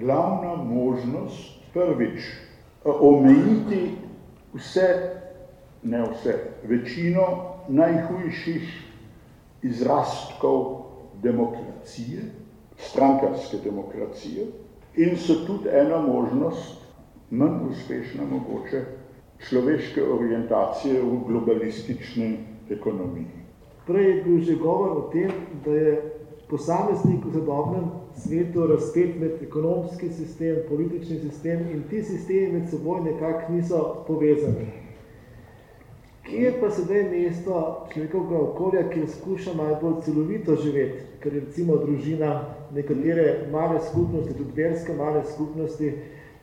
glavna možnost prvič omejiti vse, ne vse, večino najhujših izrastkov demokracije, strankarske demokracije in so tudi ena možnost, manj uspešna mogoče, človeške orientacije v globalistični ekonomiji. Prej je bil že govor o tem, da je posameznik v zadobnem svetu razpet med ekonomski sistem, politični sistem in ti sistemi med seboj nekako niso povezani. Kje pa sedaj mesto človekovega okolja, kjer skuša malo bolj celovito živeti, ker recimo družina, nekatere male skupnosti, tudi verske male skupnosti,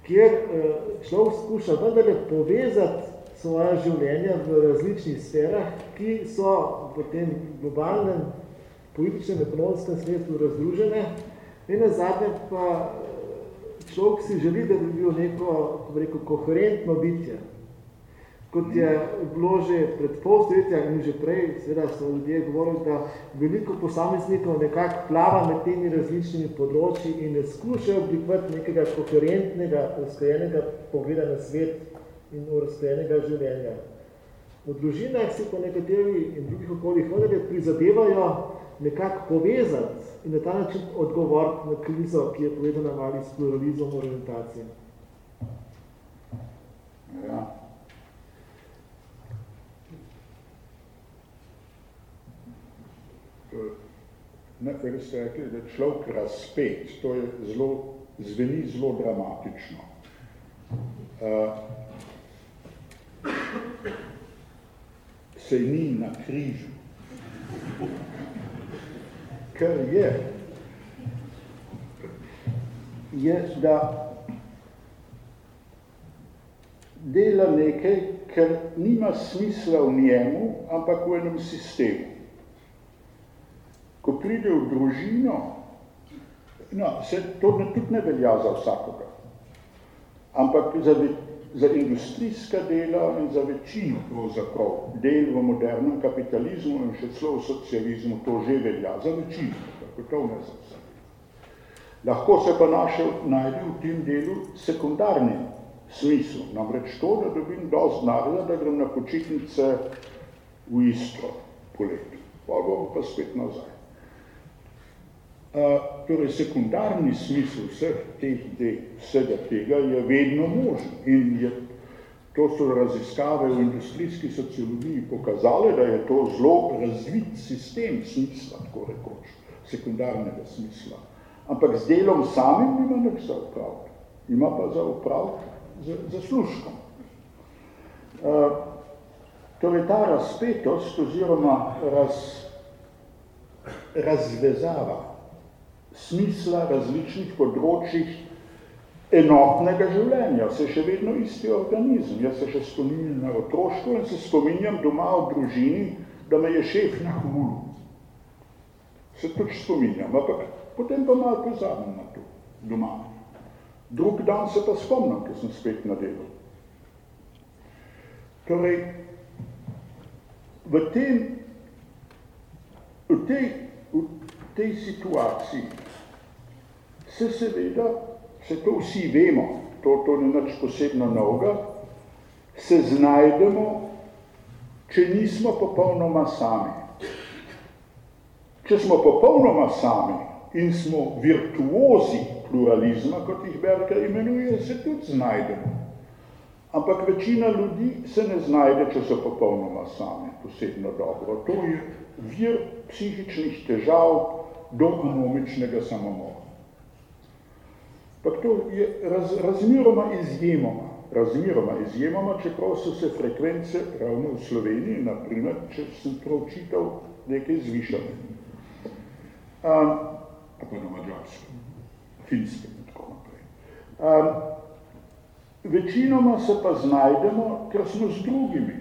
kjer eh, človek skuša vendarle povezati svoje življenja v različnih sferah, ki so v tem globalnem političnem ekonomskem svetu razdružene, in na zadnje pa eh, človek si želi, da bi bil neko, rekel, koherentno bitje kot je bilo že pred pol stoletja in že prej, seveda so ljudje govorili, da veliko posameznikov nekako plava med temi različnimi področji in ne skušajo oblikovati nekega koherentnega, razkrojenega pogleda na svet in razkrojenega življenja. V družinah se po nekateri in drugih okoljih vendarje prizadevajo nekako povezati in na ta način odgovoriti na krizo, ki je povedana mali s pluralizmom orientacije. Ja. najprej ste rekli, da človek razpet, to je zelo, zveni zelo dramatično. Uh, se ni na križu. Kar je, je, da dela nekaj, ker nima smisla v njemu, ampak v enem sistemu. Ko pride v družino, no, se to ne, tudi ne velja za vsakoga, ampak za, za industrijska dela in za večino pravzaprav del v modernem kapitalizmu in še celo v socializmu. To že velja, za večino, tako to ne za vse. Lahko se pa našel, najde v tem delu sekundarni smisel, namreč to, da dobim dosti nareda, da grem na počitnice v Istro poleti, pa bom pa spet nazaj torej sekundarni smisel vseh teh del, vsega tega je vedno možen in je, to so raziskave v industrijski sociologiji pokazale, da je to zelo razvit sistem smisla, tako rekoč, sekundarnega smisla. Ampak z delom samim nima nič za upraviti, ima pa za upraviti za, za služkom. Uh, torej ta razpetost oziroma raz, razvezava smisla različnih področjih enotnega življenja, se še vedno isti organizem. Jaz se še spominjam na otroštvo in se spominjam doma v družini, da me je šef na hulu. Se tudi spominjam, ampak potem pa malo pozabim na to doma. Drug dan se pa spomnim, ker sem spet na delu. Torej, v tem, v tej, v tej situaciji se seveda, se to vsi vemo, to, to ni nič posebno novega, se znajdemo, če nismo popolnoma sami. Če smo popolnoma sami in smo virtuozi pluralizma, kot jih Berka imenuje, se tudi znajdemo. Ampak večina ljudi se ne znajde, če so popolnoma sami, posebno dobro. To je vir psihičnih težav, do anomičnega samomora. Pa to je raz, razmeroma izjemoma razmeroma izjemoma, čeprav so se frekvence ravno v Sloveniji, naprimer, če sem prav čital, nekaj zvišane. Um, pa na mađarskem, finskem in tako naprej. Um, večinoma se pa znajdemo, ker smo z drugimi,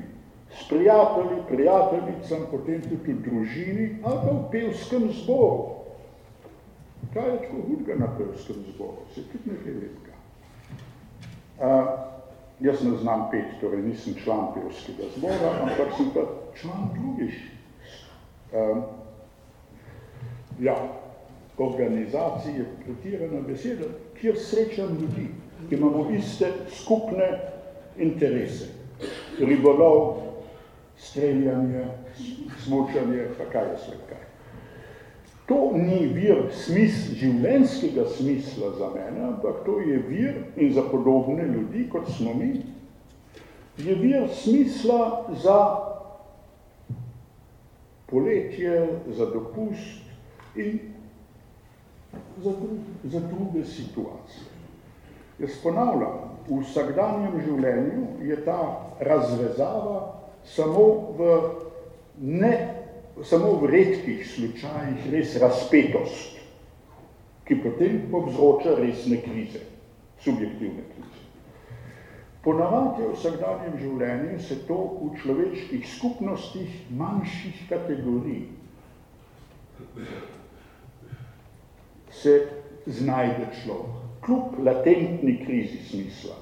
s prijatelji, prijateljicam, potem tudi v družini ali pa v pevskem zboru. Kaj je tako hudga na pevskem zboru? Se tudi nekaj lepega. Uh, jaz ne znam pet, torej nisem član pevskega zbora, ampak sem pa član drugih. Um, ja, organizaciji je pretirana beseda, kjer srečam ljudi, ki imamo iste skupne interese. Ribolov, streljanje, smučanje, pa kaj je sve kaj. To ni vir smisl, življenjskega smisla za mene, ampak to je vir in za podobne ljudi, kot smo mi, je vir smisla za poletje, za dopust in za, za druge situacije. Jaz ponavljam, v vsakdanjem življenju je ta razvezava samo v, ne, samo v redkih slučajih res razpetost, ki potem povzroča resne krize, subjektivne krize. Ponavadi v vsakdanjem življenju se to v človeških skupnostih manjših kategorij se znajde človek, kljub latentni krizi smisla.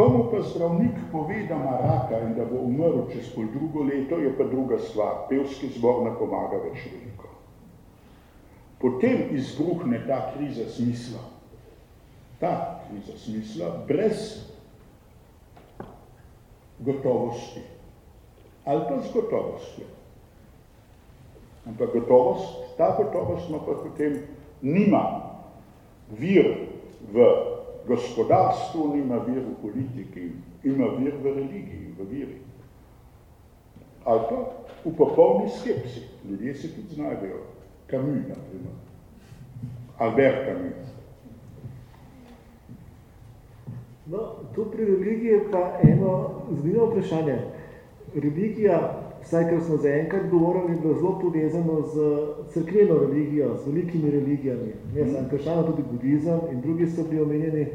Komu pa zdravnik pove, da ima raka in da bo umrl čez pol drugo leto, je pa druga stvar. Pevski zbor ne pomaga več veliko. Potem izbruhne ta kriza smisla. Ta kriza smisla brez gotovosti. Ali pa z gotovostjo. Ampak gotovost, ta gotovost pa potem nima vir v gospodarstvu, nima vir v politiki, ima vir v religiji, v viri. Ali pa v popolni skepsi. Ljudje se tudi znajdejo. Camus, na primer. Albert Camus. No, tu pri religiji je pa eno zanimivo vprašanje. Religija vsaj kar smo zaenkrat govorili, je bilo zelo povezano z crkveno religijo, z velikimi religijami. Ne, mm. krščano tudi budizem in drugi so bili omenjeni.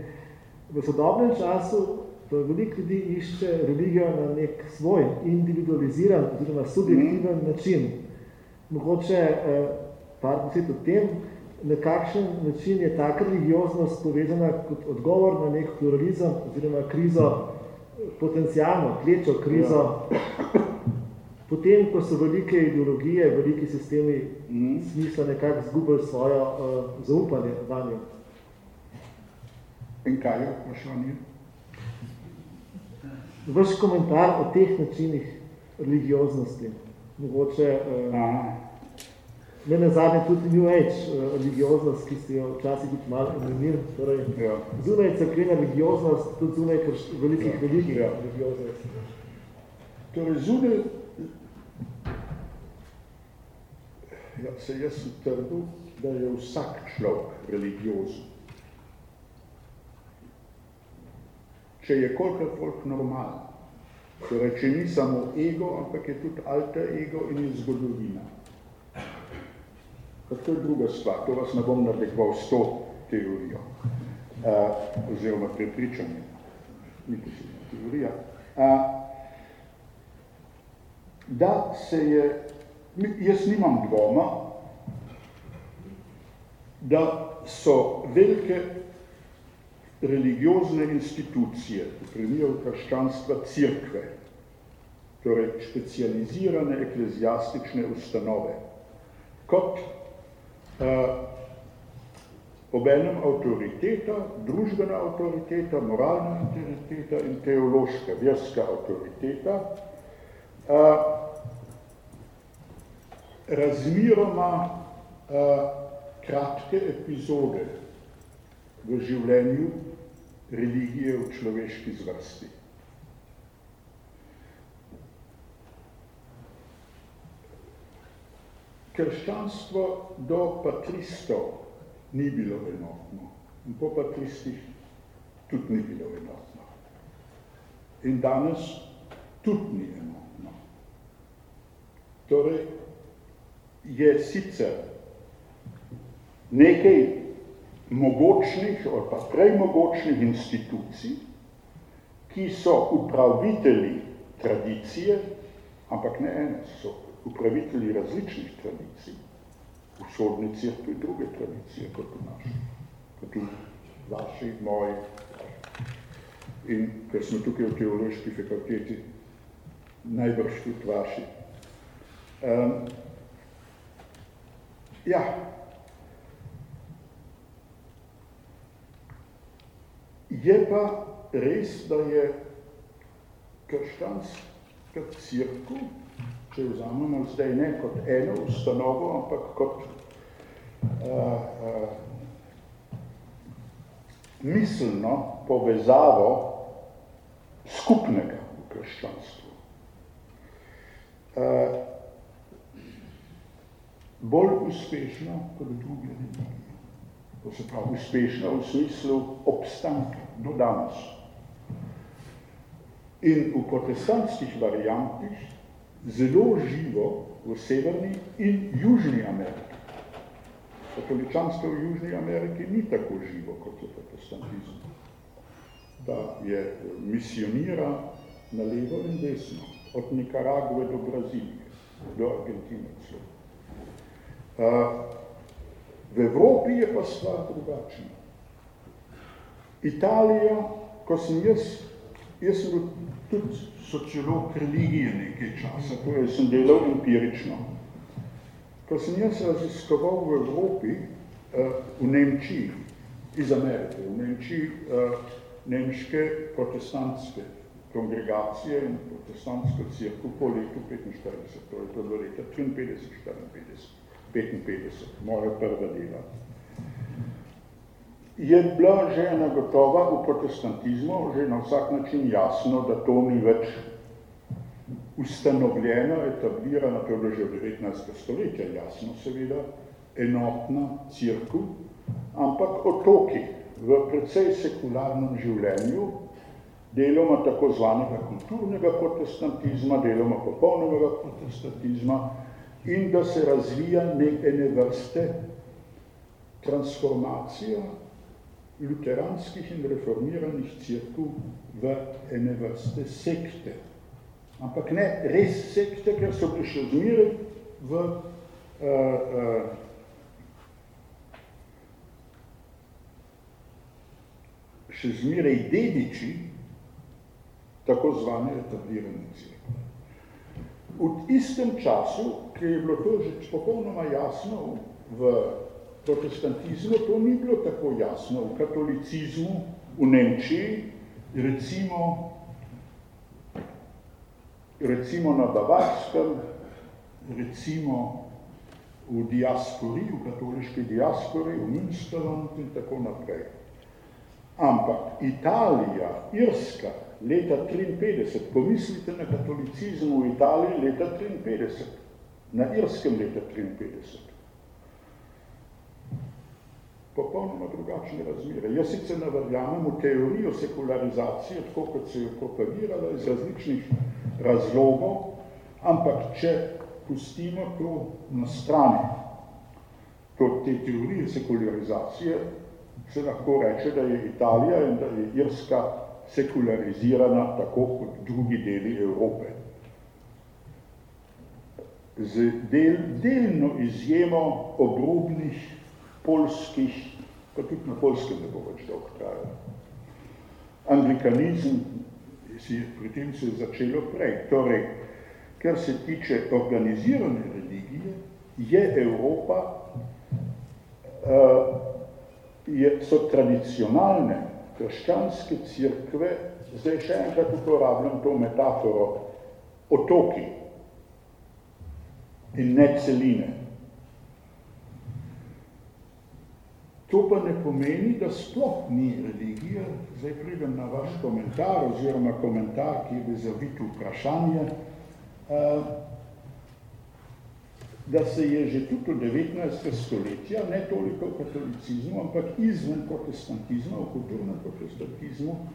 V sodobnem času to veliko ljudi išče religijo na nek svoj individualiziran oziroma subjektiven mm. način. Mogoče eh, par besed o tem, na kakšen način je ta religioznost povezana kot odgovor na nek pluralizem oziroma krizo, potencijalno, klečo krizo ja. Potem, ko so velike ideologije, veliki sistemi mm. smisla nekako zgubili svojo uh, zaupanje vanjo. In kaj je vprašanje? Vaš komentar o teh načinih religioznosti. Mogoče, uh, ne na zadnje tudi New Age uh, religioznost, ki ste jo včasih tudi malo omenili. Torej, ja. Zunaj crkvena religioznost, tudi zunaj velikih ja. religij ja. religioznost. Torej, zunaj se jaz utrdil, da je vsak človek religiozen. Če je kolikor kolik normalno, torej, če ni samo ego, ampak je tudi alter ego in je zgodovina. Pa to je druga stvar, to vas ne bom nadekval s to teorijo, uh, oziroma prepričanje, niti se teorija. Uh, da se je jaz nimam dvoma, da so velike religiozne institucije, v primeru krščanstva crkve, torej specializirane eklezijastične ustanove, kot uh, obenem avtoriteta, družbena avtoriteta, moralna avtoriteta in teološka, verska avtoriteta, uh, razmiroma uh, kratke epizode v življenju religije v človeški zvrsti. Krščanstvo do patristov ni bilo enotno. In po patristih tudi ni bilo enotno. In danes tudi ni enotno. Torej, je sicer nekaj mogočnih ali pa prej mogočnih institucij, ki so upravitelji tradicije, ampak ne ene, so upravitelji različnih tradicij, vzhodni crkvi druge tradicije kot v naši, kot v vaši, moji. In ker smo tukaj v teološki fakulteti, najbrž tudi vaši. Um, ja, je pa res, da je krščanska crkva, če vzamemo zdaj ne kot eno ustanovo, ampak kot uh, uh, miselno povezavo skupnega v krščanstvu. Uh, bolj uspešno kot druge religije. To se pravi uspešno v smislu obstanka do danes. In v protestantskih variantih zelo živo v Severni in Južni Ameriki. Katoličanstvo v Južni Ameriki ni tako živo, kot je protestantizm. Da je misionira na levo in desno, od Nikaragve do Brazilije, do Argentine. Uh, v Evropi je pa stvar drugačna. Italija, ko sem jaz, jaz sem tudi sociolog religije nekaj časa, to je, sem delal empirično. Ko sem jaz raziskoval v Evropi, v Nemčiji, iz Amerike, v Nemčiji, nemške protestantske kongregacije in protestantsko cirku po letu 45, to je do leta 53, 54, 55, moja prva dela je bila že ena gotova v protestantizmu, že na vsak način jasno, da to ni več ustanovljeno, etablirano, to je bilo že v 19. stoletja, jasno seveda, enotna cirku, ampak otoki v precej sekularnem življenju, deloma tako zvanega kulturnega protestantizma, deloma popolnega protestantizma, in da se razvija nekaj vrste transformacija luteranskih in reformiranih cirkv v ene vrste sekte. Ampak ne res sekte, ker so bili še zmeraj v uh, uh, še zmeraj dediči tako zvane etablirane cirkve. V istem času, ki je bilo to že popolnoma jasno v protestantizmu to ni bilo tako jasno. V katolicizmu, v Nemčiji, recimo, recimo na Bavarskem, recimo v diaspori, v katoliški diaspori, v Münsterland in tako naprej. Ampak Italija, Irska, leta 53, pomislite na katolicizmu v Italiji leta 53, na Irskem leta 53 popolnoma drugačne razmere. Jaz sicer ne verjamem v teorijo sekularizacije, tako kot se je propagirala iz različnih razlogov, ampak če pustimo to na strani, to te teorije sekularizacije, se lahko reče, da je Italija in da je Irska sekularizirana tako kot drugi deli Evrope. Z del, delno izjemo obrobnih polskih, pa tudi na polskem ne bo več dolg trajal. Anglikanizm, si, pri tem se je začelo prej. Torej, kar se tiče organizirane religije, je Evropa, uh, je, so tradicionalne krščanske cirkve, zdaj še enkrat uporabljam to metaforo, otoki in ne celine. To pa ne pomeni, da sploh ni religija. Zdaj pridem na vaš komentar oziroma komentar, ki je zavit vprašanje. Uh, da se je že tudi v 19. stoletja, ne toliko v katolicizmu, ampak izven protestantizma, v kulturnem protestantizmu,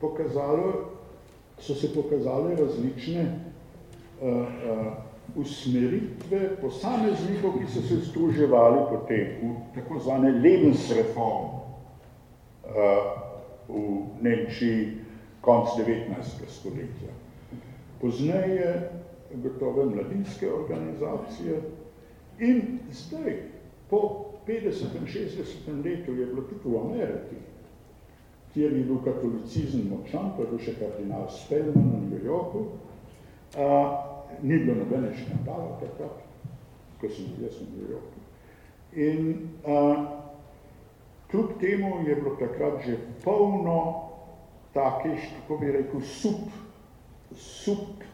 pokazalo, so se pokazale različne uh, uh, usmeritve posameznikov, ki so se združevali potem v tako zvane Lebensreform uh, v Nemčiji konc 19. stoletja. Pozneje gotove mladinske organizacije in zdaj, po 50. in 60. letu je bilo tudi v Ameriki, kjer je bil katolicizm močan, to je bil še kardinal Spellman v New Yorku, a, ni bilo nobene škandala takrat, ko sem bil jaz v New Yorku. In a, kljub temu je bilo takrat že polno takih, kako bi rekel, sub, sub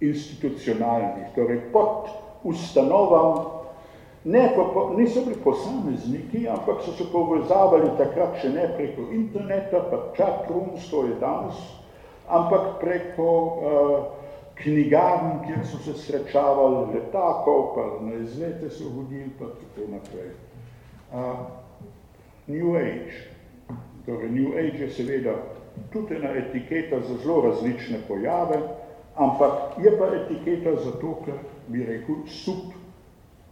institucionalnih, torej pod ustanovam, ne pa, niso bili posamezniki, ampak so se povezavali takrat še ne preko interneta, pa chat rooms, to je danes, ampak preko uh, knjigarn, kjer so se srečavali letakov, pa na izlete so hodili, pa tako naprej. Uh, New Age. Torej, New Age je seveda tudi ena etiketa za zelo različne pojave, ampak je pa etiketa zato, ker bi rekel sub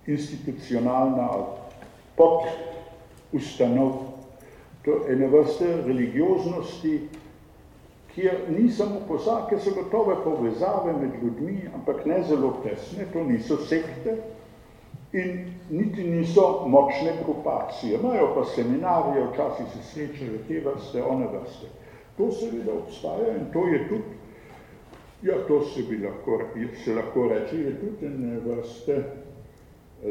institucionalna ali pod ustanov. To je ene vrste religioznosti, kjer ni samo posake, so gotove povezave med ljudmi, ampak ne zelo tesne, to niso sekte in niti niso močne grupacije. Imajo pa seminarije, včasih se srečajo te vrste, one vrste. To seveda obstaja in to je tudi, ja, to se, bi lahko, se lahko reče, je tudi ene vrste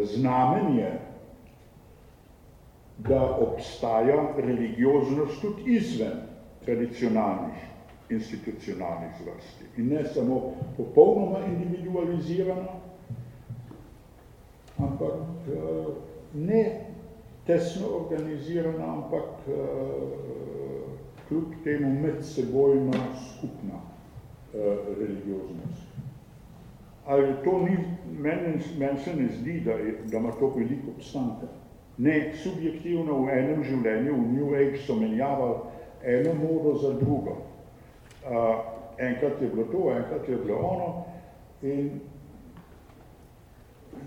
znamenje, da obstaja religioznost tudi izven tradicionalnih institucionalnih zvrsti. In ne samo popolnoma individualizirano, ampak uh, ne tesno organizirana, ampak uh, kljub temu medsebojno skupna uh, religioznost. Ali to ni, meni, meni se ne zdi, da, je, da ima to veliko obstanka. Ne, subjektivno v enem življenju, v New Age so menjavali eno modo za drugo. Uh, enkrat je bilo to, enkrat je bilo ono in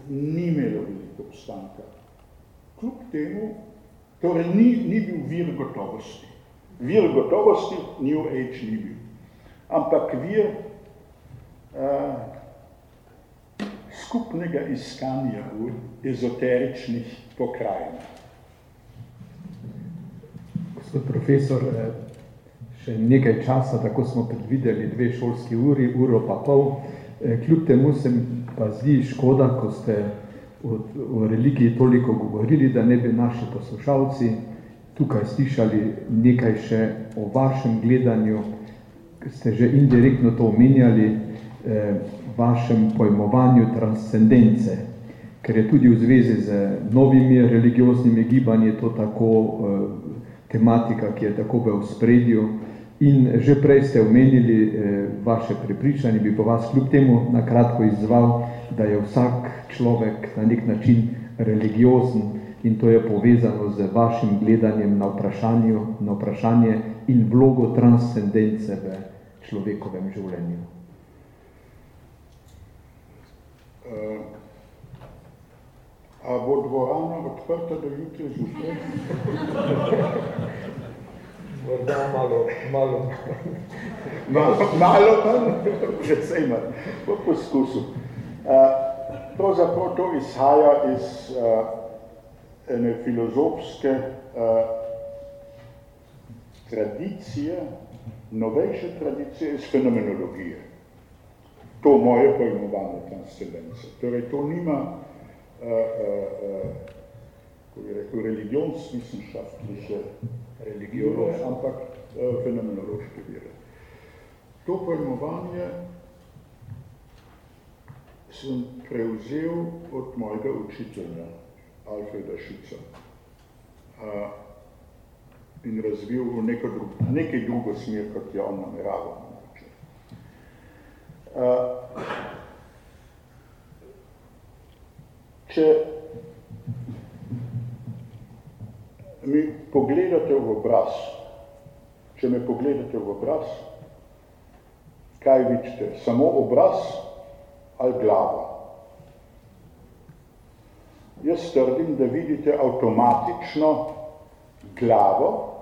ni imelo veliko obstanka. Kljub temu, torej ni, ni bil vir gotovosti. Vir gotovosti New Age ni bil. Ampak vir uh, skupnega iskanja v ezoteričnih pokrajinah. Gospod profesor, eh, še nekaj časa, tako smo predvideli dve šolski uri, uro pa pol. Eh, kljub temu se pa zdi škoda, ko ste o, o religiji toliko govorili, da ne bi naši poslušalci tukaj slišali nekaj še o vašem gledanju, ste že indirektno to omenjali, eh, vašem pojmovanju transcendence, ker je tudi v zvezi z novimi religioznimi gibanji to tako eh, tematika, ki je tako v spredju, In že prej ste omenili eh, vaše prepričanje, bi po vas kljub temu na kratko izval, da je vsak človek na nek način religiozen in to je povezano z vašim gledanjem na, na vprašanje in vlogo transcendence v človekovem življenju. Uh, a bo dvorana odprta do jutri zjutraj? morda malo, malo, malo, malo, predvsej malo, po poskusu. Uh, pravzaprav to izhaja iz uh, ene filozofske uh, tradicije, novejše tradicije iz fenomenologije. To moje pojmovanje transcendence. Torej, to nima uh, uh, uh, ko bi rekel, religionswissenschaftliche religijone, ampak uh, fenomenološke vire. To pojmovanje sem prevzel od mojega učitelja, Alfreda Šica, uh, in razvil v neko drugo, nekaj drugo smer, kot je on nameraval. Uh, če mi pogledate v obraz, če me pogledate v obraz, kaj vidite? Samo obraz ali glava? Jaz trdim, da vidite avtomatično glavo,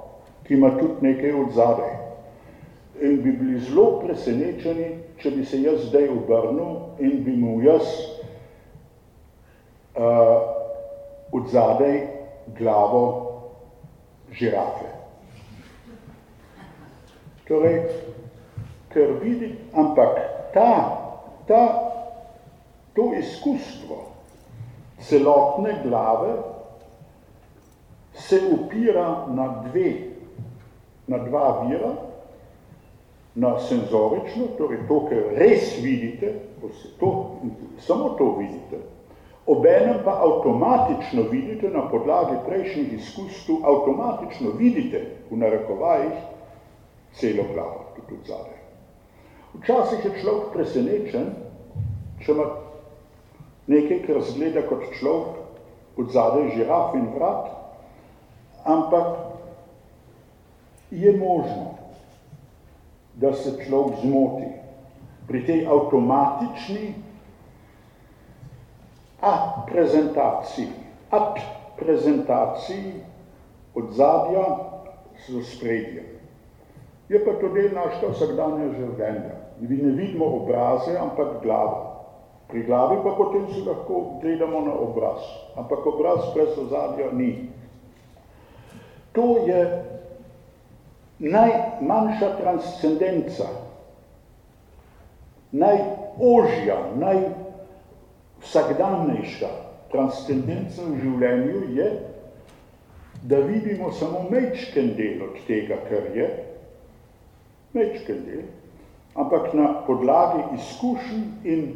ki ima tudi nekaj od zadaj. In bi bili zelo presenečeni, če bi se jaz zdaj obrnil in bi mu jaz uh, od zadaj glavo žirafe. Torej, ker vidi, ampak ta, ta, to izkustvo celotne glave se upira na dve, na dva vira, na senzorično, torej to, kar res vidite, to, samo to vidite, obenem pa avtomatično vidite na podlagi prejšnjih izkustv, avtomatično vidite v narekovajih celo glavo, tudi zadaj. Včasih je človek presenečen, če ima nekaj, kar zgleda kot človek od zadaj žiraf in vrat, ampak je možno, da se človek zmoti pri tej avtomatični a prezentaciji, at prezentaciji od zadja z spredjem. Je pa to del našega vsakdanja življenja. Mi ne vidimo obraze, ampak glavo. Pri glavi pa potem se lahko gledamo na obraz, ampak obraz brez ozadja ni. To je najmanjša transcendenca, najožja, najvsakdannejša transcendenca v življenju je, da vidimo samo mečken del od tega, kar je, mečken del, ampak na podlagi izkušenj in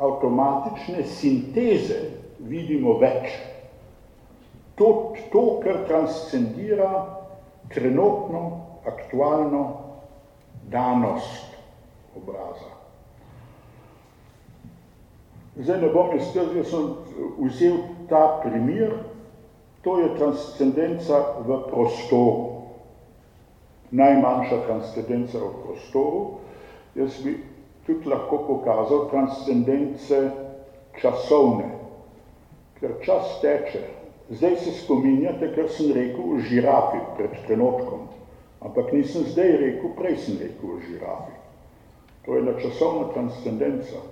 avtomatične sinteze vidimo več. To, to kar transcendira trenutno, aktualno danost obraza. Zdaj ne bom jaz sem vzel ta primer, to je transcendenca v prostoru najmanjša transcendenca v prostoru. Jaz bi tudi lahko pokazal transcendence časovne, ker čas teče. Zdaj se spominjate, ker sem rekel o žirafi pred trenutkom, ampak nisem zdaj rekel, prej sem rekel o žirafi. To je na časovna transcendenca.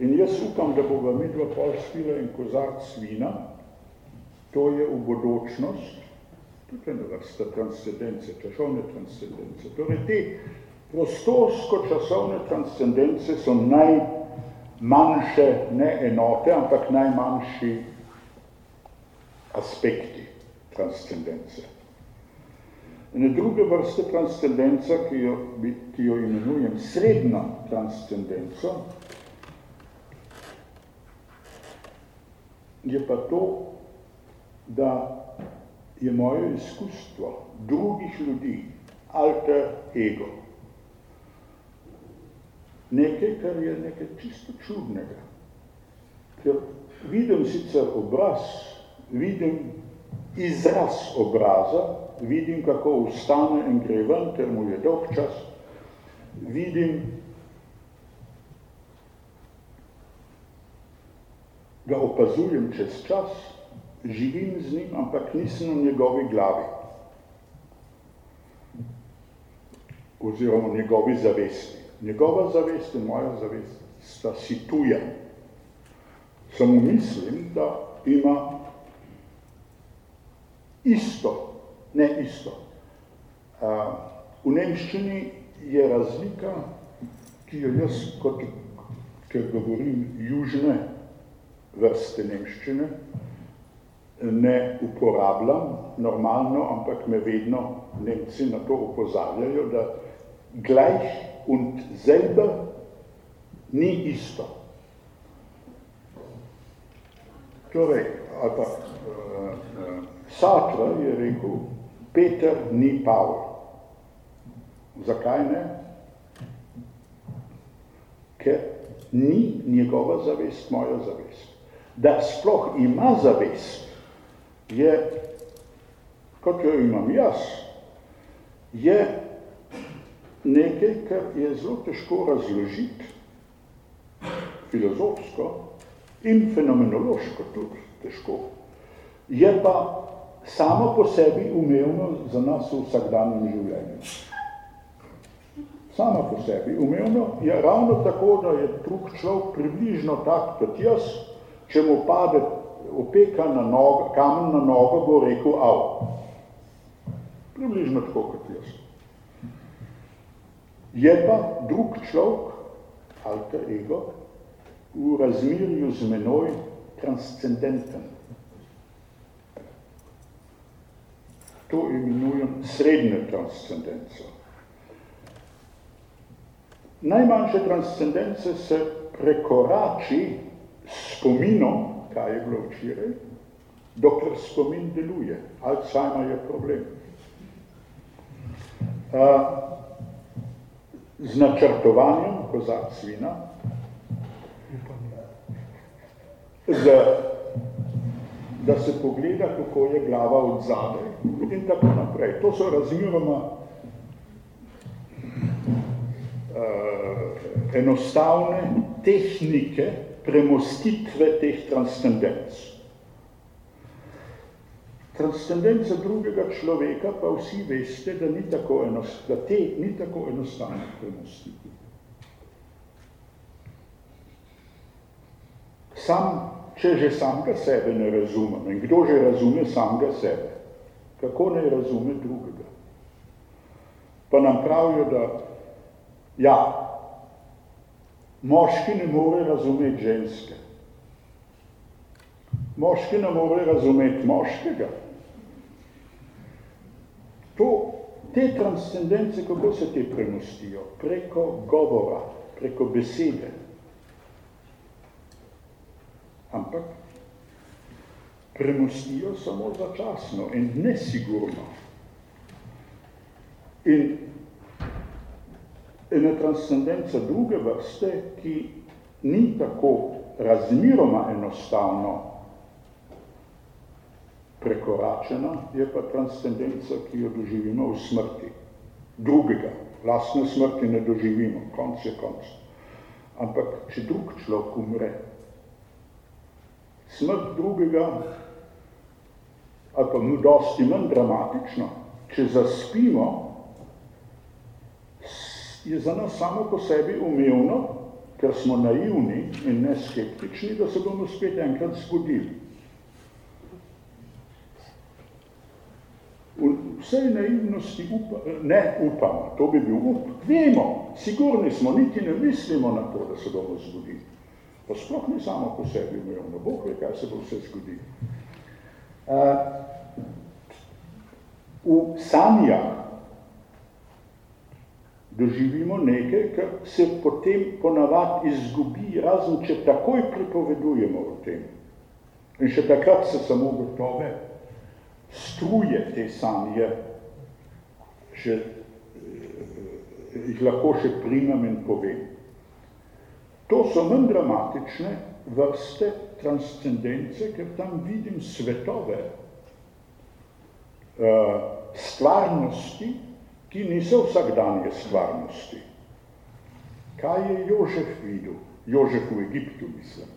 In jaz upam, da bo v midva pol spila in kozarc vina, to je v bodočnost, tudi ena vrsta transcendence, časovne transcendence. Torej, te prostorsko-časovne transcendence so najmanjše, ne enote, ampak najmanjši aspekti transcendence. Ene druge vrste transcendenca, ki jo, ki jo imenujem srednja transcendenca, je pa to, da je moje izkustvo drugih ljudi, alter ego. Nekaj, kar je nekaj čisto čudnega. Ker vidim sicer obraz, vidim izraz obraza, vidim, kako ustane in gre ven, ker mu je dolg čas, vidim, ga opazujem čez čas, živim z njim, ampak nisem v njegovi glavi. Oziroma njegovi zavesti. Njegova zavest in moja zavest sta si tuja. Samo mislim, da ima isto, ne isto. V nemščini je razlika, ki jo jaz, kot, ker govorim južne vrste nemščine, ne uporabljam normalno, ampak me vedno Nemci na to upozarjajo, da gleich und selber ni isto. Torej, ali pa uh, uh, Sartre je rekel, Peter ni Pavel. Zakaj ne? Ker ni njegova zavest moja zavest. da sploh ima zavest, je, kot jo imam jaz, je nekaj, kar je zelo težko razložiti, filozofsko in fenomenološko tudi težko. Je pa samo po sebi umevno za nas v vsakdanjem življenju. Sama po sebi umevno je ravno tako, da je drug človek približno tak kot jaz, če mu pade opeka na nogo, kamen na nogo, bo rekel av. Približno tako kot jaz. Je pa drug človek, alter ego, v razmirju z menoj transcendenten. To imenujem srednjo transcendenco. Najmanjše transcendence se prekorači spominom, kaj je bilo včeraj, dokler spomin deluje. Alzheimer je problem. Uh, z načrtovanjem kozak svina, z, da se pogleda, kako je glava od zadaj in tako naprej. To so razmeroma uh, enostavne tehnike premostitve teh transcendenc. Transcendenca drugega človeka pa vsi veste, da, ni tako enost, da te ni tako enostavno premostiti. Sam, če že samega sebe ne razumem, in kdo že razume samega sebe, kako ne razume drugega? Pa nam pravijo, da ja, moški ne more razumeti ženske. Moški ne more razumeti moškega. To, te transcendence, kako se te premostijo? Preko govora, preko besede. Ampak premostijo samo začasno in nesigurno. In ena transcendenca druge vrste, ki ni tako razmiroma enostavno prekoračena, je pa transcendenca, ki jo doživimo v smrti. Drugega. Lastne smrti ne doživimo, konc je konc. Ampak, če drug človek umre, smrt drugega, ali pa dosti manj dramatično, če zaspimo, je za nas samo po sebi umevno, ker smo naivni in neskeptični, da se bomo spet enkrat zgodili. V vsej naivnosti upa, ne upamo, to bi bil up, vemo, sigurni smo, niti ne mislimo na to, da se bomo zgodili. Pa sploh ni samo po sebi umevno, Bog ve, kaj se bo vse zgodilo. Uh, v sanjah doživimo nekaj, kar se potem ponavad izgubi, razen če takoj pripovedujemo o tem. In še takrat se samo gotove struje te sanje, še, eh, jih lahko še primam in povem. To so manj dramatične vrste transcendence, ker tam vidim svetove uh, stvarnosti, ki niso vsakdanje stvarnosti. Kaj je Jožef videl? Jožef v Egiptu, mislim.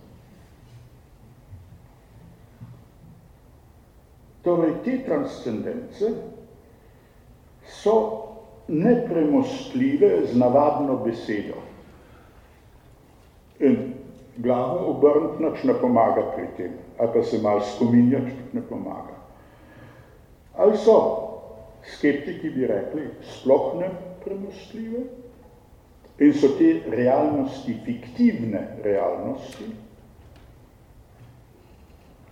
Torej, te transcendence so nepremostljive z navadno besedo. In glavo obrniti nič ne pomaga pri tem, ali pa se malo spominjati ne pomaga. Ali so skeptiki bi rekli, sploh ne premostljive in so te realnosti fiktivne realnosti,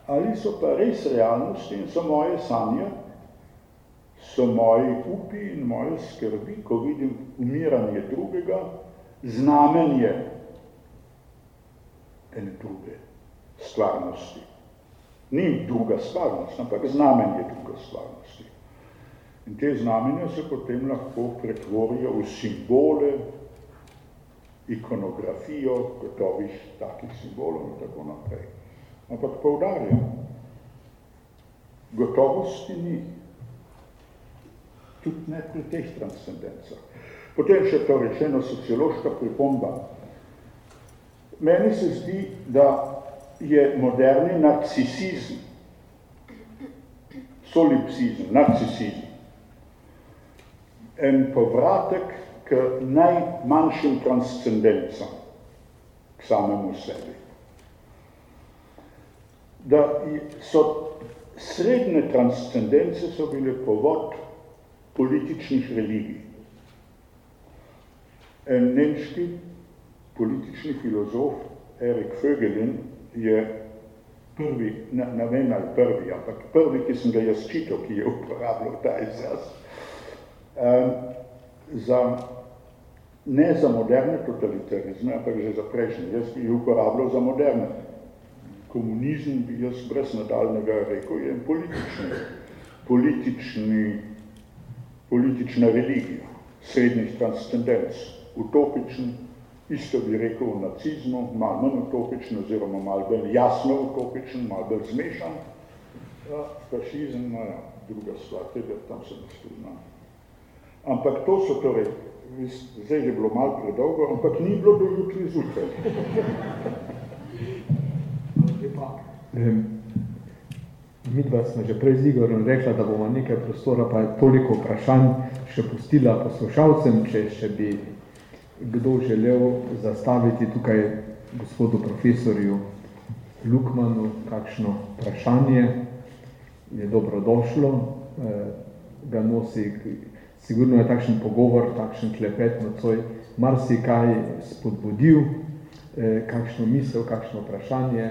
ali so pa res realnosti in so moje sanje, so moji upi in moje skrbi, ko vidim umiranje drugega, znamenje ene druge stvarnosti. Ni druga stvarnost, ampak znamenje druga stvarnosti. In te znamenja se potem lahko pretvorijo v simbole, ikonografijo gotovih takih simbolov in tako naprej. Ampak poudarjam, gotovosti ni. Tudi ne pri teh transcendencah. Potem še to rečeno sociološka pripomba. Meni se zdi, da je moderni narcisizm, solipsizm, narcisizm, en povratek k najmanjšim transcendencam, k samemu sebi. Da so srednje transcendence so bile povod političnih religij. En nemški politični filozof Erik Fögelin je prvi, ne, ne vem ali prvi, ampak prvi, ki sem ga jaz čital, ki je uporabljal ta izraz, um, za, ne za moderne totalitarizme, ampak že za prejšnje. Jaz bi uporabljal za moderne. Komunizem bi jaz brez nadaljnega rekel, je politični, politični politična religija, srednjih transcendenc, utopičen, isto bi rekel v nacizmu, malo manj utopičen, oziroma malo bolj jasno utopičen, malo bolj zmešan. Ja, fašizem, no ja, druga stvar, tega tam se ne strinam. Ampak to so torej, zdaj je bilo malo predolgo, ampak ni bilo do jutri zjutraj. Mi dva smo že prej z Igorom rekla, da bomo nekaj prostora, pa je toliko vprašanj še pustila poslušalcem, če še bi kdo želel zastaviti tukaj gospodu profesorju Lukmanu kakšno vprašanje, je dobro došlo, ga nosi, sigurno je takšen pogovor, takšen klepet nocoj, marsikaj spodbudil, kakšno misel, kakšno vprašanje,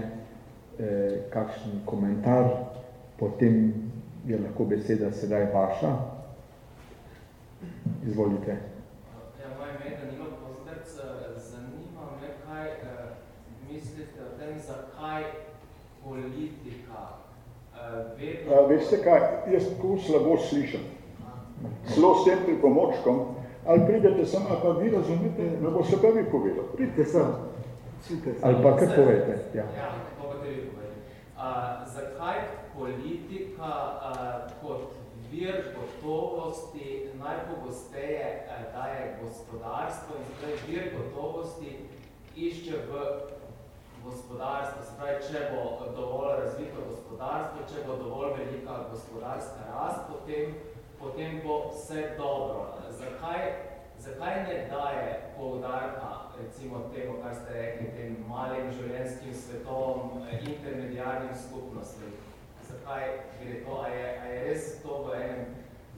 kakšen komentar, potem je lahko beseda sedaj vaša. Izvolite. Ja, moje ime je Danilo Pozdrc. Zanima me, kaj eh, mislite o tem, zakaj politika eh, vedno... A, veste kaj, jaz tako slabo slišam. Slo s tem pripomočkom, ali pridete sem, ali pa vi razumete, ne bo se pa vi povedal. Pridite sem. Ali pa kar povete. Ja, ja kako pa te vi povedali. Zakaj politika uh, kot vir gotovosti najpogosteje uh, daje gospodarstvo in zdaj vir gotovosti išče v gospodarstvo. Se pravi, če bo dovolj razvito gospodarstvo, če bo dovolj velika gospodarska rast, potem, potem bo vse dobro. Zakaj, zakaj ne daje poudarka recimo temu, kar ste rekli, tem malim življenjskim svetovom, intermediarnim skupnostim? zakaj gre to, a je, a je res to v enem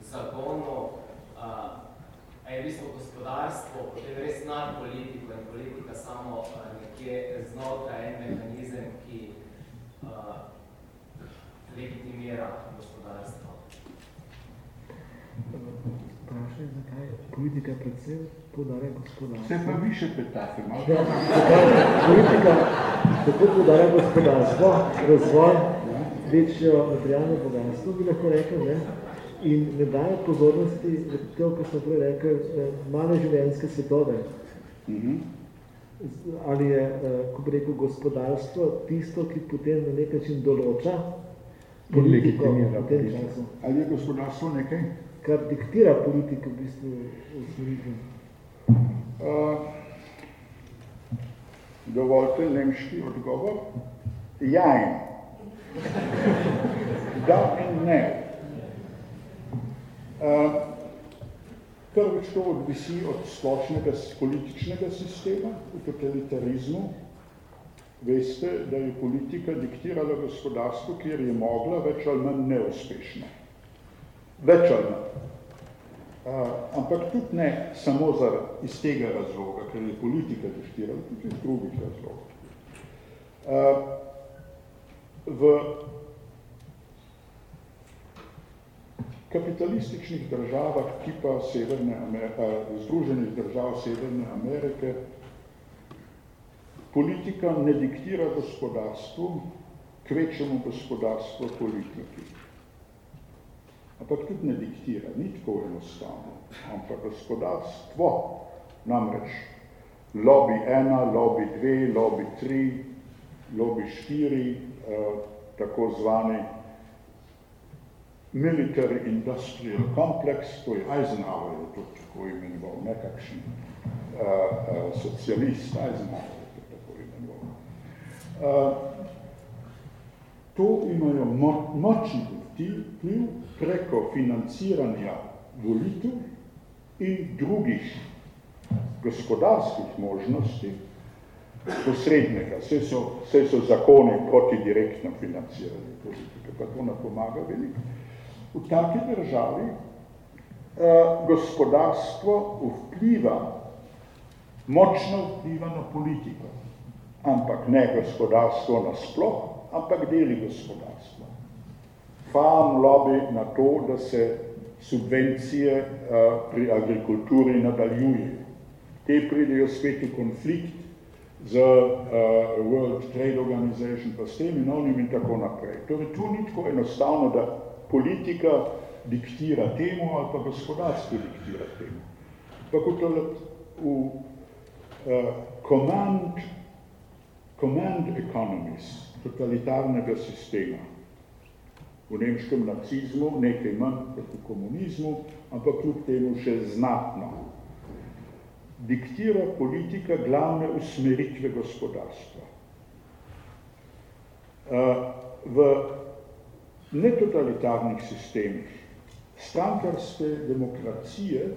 zagonu, a, a je v bistvu gospodarstvo, potem res nad politiko in politika samo a, nekje znotraj en mehanizem, ki a, legitimira gospodarstvo. Vprašaj, zakaj politika predvsem podarja gospodarstvo? Se pa vi še petate, malo? Ja, politika tako podarja gospodarstvo, razvoj, večjo materialno bogatstvo, bi lahko rekel, ne? in ne daje pozornosti, to, ko smo prej rekel, eh, male življenjske svetove. Mm -hmm. Ali je, eh, ko bi rekel, gospodarstvo tisto, ki potem na nek način določa politiko v tem času. Ali je gospodarstvo nekaj? Kar diktira politiko v bistvu v smeriti. Uh, dovoljte nemški odgovor. Jajn. Da in ne. Uh, prvič to odvisi od splošnega političnega sistema v totalitarizmu. Veste, da je politika diktirala gospodarstvo, kjer je mogla več ali manj neuspešno. Več ali manj. Uh, ampak tudi ne samo za, iz tega razloga, ker je politika diktirala, tudi iz drugih razlogov. Uh, v kapitalističnih državah tipa Severne Amerike, Združenih držav Severne Amerike politika ne diktira gospodarstvu, kvečemu gospodarstvo politiki. Ampak tudi ne diktira, ni tako enostavno. Ampak gospodarstvo, namreč lobby ena, lobby dve, lobby tri, lobby štiri, tako zvani military industrial complex, to je Eisenhower, je to tako imenoval, nekakšen uh, uh, socialist Eisenhower, je to tako imenoval. Uh, to imajo mo močni vpliv preko financiranja volitev in drugih gospodarskih možnosti posrednega. Vse so, vse so zakone proti direktno financiranju politike, pa to ne pomaga veliko. V taki državi eh, gospodarstvo vpliva, močno vpliva na politiko, ampak ne gospodarstvo nasploh, ampak deli gospodarstva. Farm lobby na to, da se subvencije eh, pri agrikulturi nadaljuje. Te pridejo spet v konflikt z uh, World Trade Organization, pa s tem in onim in tako naprej. Torej, tu ni tako enostavno, da politika diktira temu ali pa gospodarstvo diktira temu. Pa kot v uh, command, command economies totalitarnega sistema, v nemškem nacizmu, nekaj manj kot v komunizmu, ampak kljub temu še znatno, diktira politika glavne usmeritve gospodarstva. V netotalitarnih sistemih strankarske demokracije,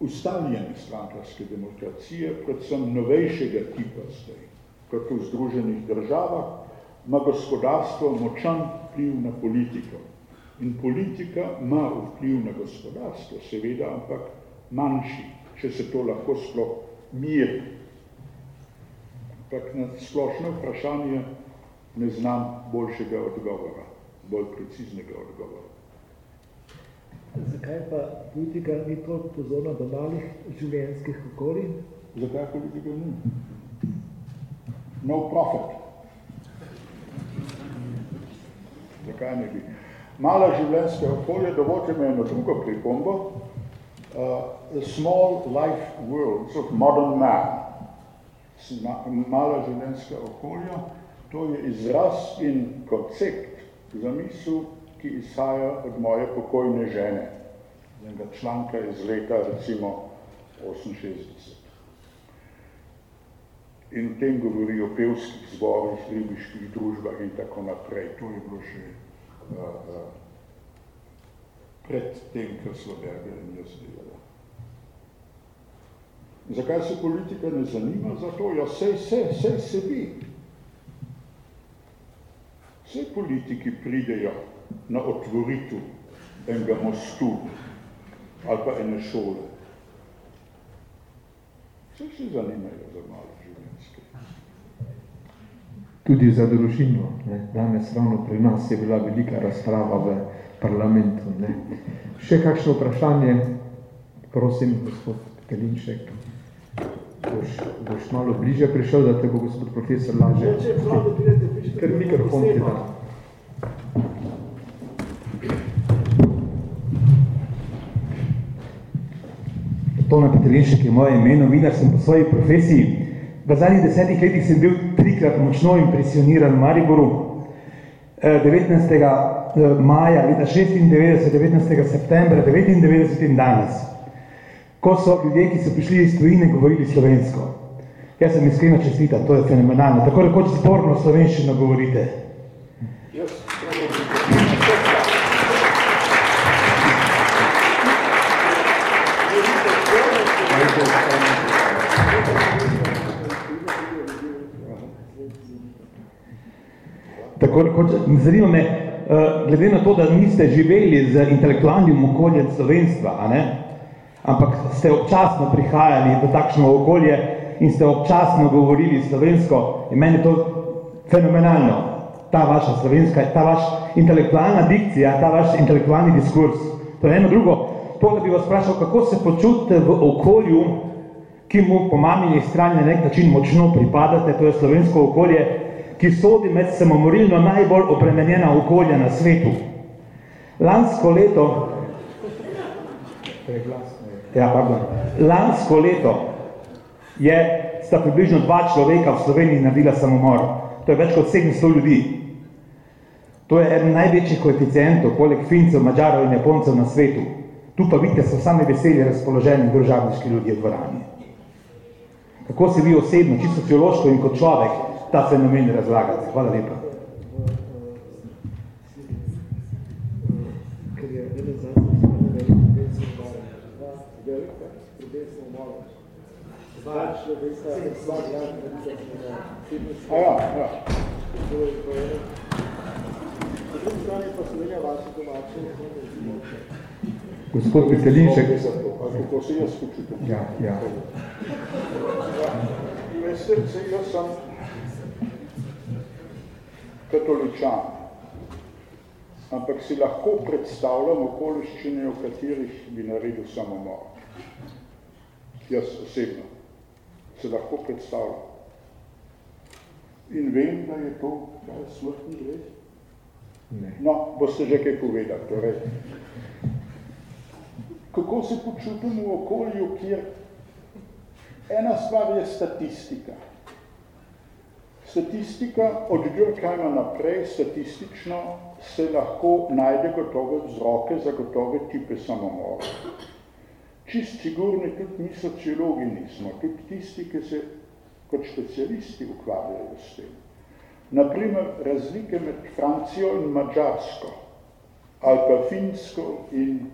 ustaljene strankarske demokracije, predvsem novejšega tipa zdaj, kot v Združenih državah, ima gospodarstvo močan vpliv na politiko. In politika ima vpliv na gospodarstvo, seveda, ampak manjši, če se to lahko sploh mir. Ampak na splošno vprašanje ne znam boljšega odgovora, bolj preciznega odgovora. Zakaj pa politika ni to pozorna do malih življenjskih okolij? Zakaj politika ni? No profit. Zakaj ne bi? mala življenjska okolje, dovolite me eno drugo pripombo, uh, the small life worlds of modern man, mala življenjska okolja, to je izraz in koncept za misel, ki izhaja od moje pokojne žene, enega članka iz leta recimo 68. In v tem govori o pevskih zborih, ribiških družbah in tako naprej. To je bilo še pred tem, kar so Berger in jaz delala. Zakaj se politika ne zanima za to? Ja, sej, sej, sej sebi. Vse politiki pridejo na otvoritev enega mostu ali pa ene šole. Vse se zanimajo za malo tudi za družino. Ne. Danes ravno pri nas je bila velika razprava v parlamentu. Ne. Še kakšno vprašanje? Prosim, gospod Pelinšek, boš, boš malo bliže prišel, da te bo gospod profesor laže. Ker mikrofon ti da. Tona Petrinšek je moje ime, novinar sem po svoji profesiji. V zadnjih desetih letih sem bil trikrat močno impresioniran v Mariboru. 19. Eh, eh, maja leta 96, 19. septembra 99 in danes, ko so ljudje, ki so prišli iz tujine, govorili slovensko. Jaz sem iskreno čestita, to je fenomenalno. Tako rekoč zborno slovenščino govorite. Tako, kot, zanima me, uh, glede na to, da niste živeli z intelektualnim okoljem slovenstva, a ne? ampak ste občasno prihajali v takšno okolje in ste občasno govorili slovensko, in meni to fenomenalno, ta vaša slovenska, ta vaš intelektualna dikcija, ta vaš intelektualni diskurs. To je eno drugo, to, da bi vas vprašal, kako se počutite v okolju, ki mu po mamini strani na nek način močno pripadate, to je slovensko okolje, ki sodi med samomorilno najbolj obremenjena okolja na svetu. Lansko leto, ja, pardon, lansko leto je, sta približno dva človeka v Sloveniji naredila samomor. To je več kot 700 ljudi. To je eden največjih koeficientov, poleg Fincev, Mađarov in Japoncev na svetu. Tu pa vidite, so sami veseli razpoloženi družavniški ljudje v dvorani. Kako se vi osebno, čisto sociološko in kot človek, ta fenomen razlagate? Hvala lepa. A ja, ja. Gospod Petelinšek. Ja, ja. Veste, jaz sem katoličan, ampak si lahko predstavljam okoliščine, v katerih bi naredil samomor. Jaz osebno se lahko predstavljam. In vem, da je to da je smrtni greh. No, boste že kaj povedali. Torej. Kako se počutim v okolju, kjer ena stvar je statistika. Statistika od Durkheima naprej, statistično se lahko najde gotove vzroke za gotove tipe samomora. Čist sigurni tudi mi sociologi nismo, tudi tisti, ki se kot specialisti ukvarjajo s tem. Naprimer, razlike med Francijo in Mačarsko, ali pa Finsko in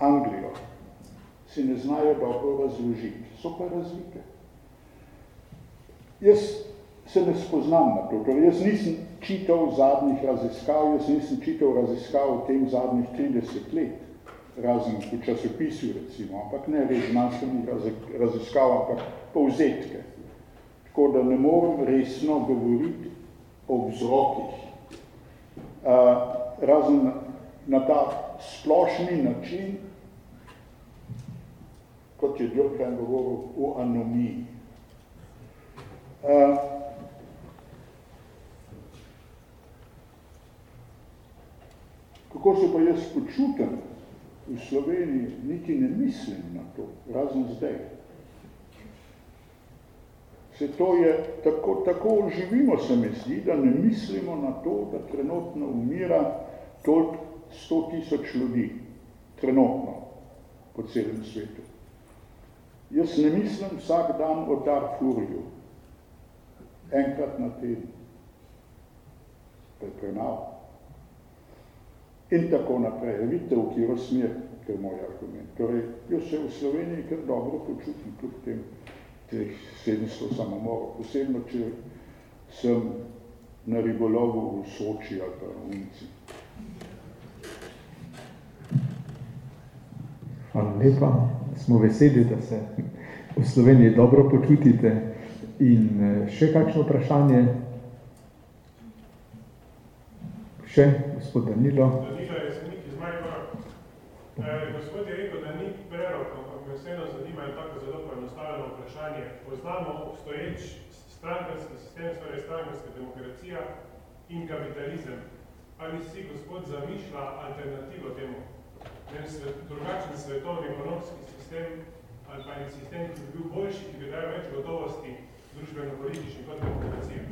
Anglijo, si ne znajo dobro razložiti. So pa razlike. Jaz se ne spoznam na to. Torej, jaz nisem čital zadnjih raziskav, jaz nisem čital raziskav v tem zadnjih 30 let, razen v časopisju recimo, ampak ne res znanstvenih raziskav, ampak povzetke. Tako da ne morem resno govoriti o vzrokih. Uh, razen na ta splošni način, kot je Durkheim govoril, o anomiji. Uh, kako se pa jaz počutim v Sloveniji, niti ne mislim na to, razen zdaj. Se to je, tako, tako živimo se mi zdi, da ne mislimo na to, da trenutno umira toliko 100 tisoč ljudi, trenutno, po celem svetu. Jaz ne mislim vsak dan o Darfurju, enkrat na teden, to je prenav. In tako naprej. Vidite, v kjero smer, ker moj argument. Torej, jaz se v Sloveniji kar dobro počutim kljub tem teh 700 samomorov, posebno, če sem na ribolovu v Soči ali pa v Unci. Hvala lepa. Smo veseli, da se v Sloveniji dobro počutite. In še kakšno vprašanje? Še, gospod Danilo. Danilo je semnik iz Maribora. Eh, gospod je rekel, da ni prerok, ampak me vseeno zanima je tako zelo poenostavljeno vprašanje. Poznamo obstoječ strankarski sistem, torej strankarska demokracija in kapitalizem. Ali si gospod zamišlja alternativo temu? Drugačen svetovni ekonomski sistem ali pa en sistem, ki bi bil boljši, ki bi dal več gotovosti družbeno-politični kot demokracija.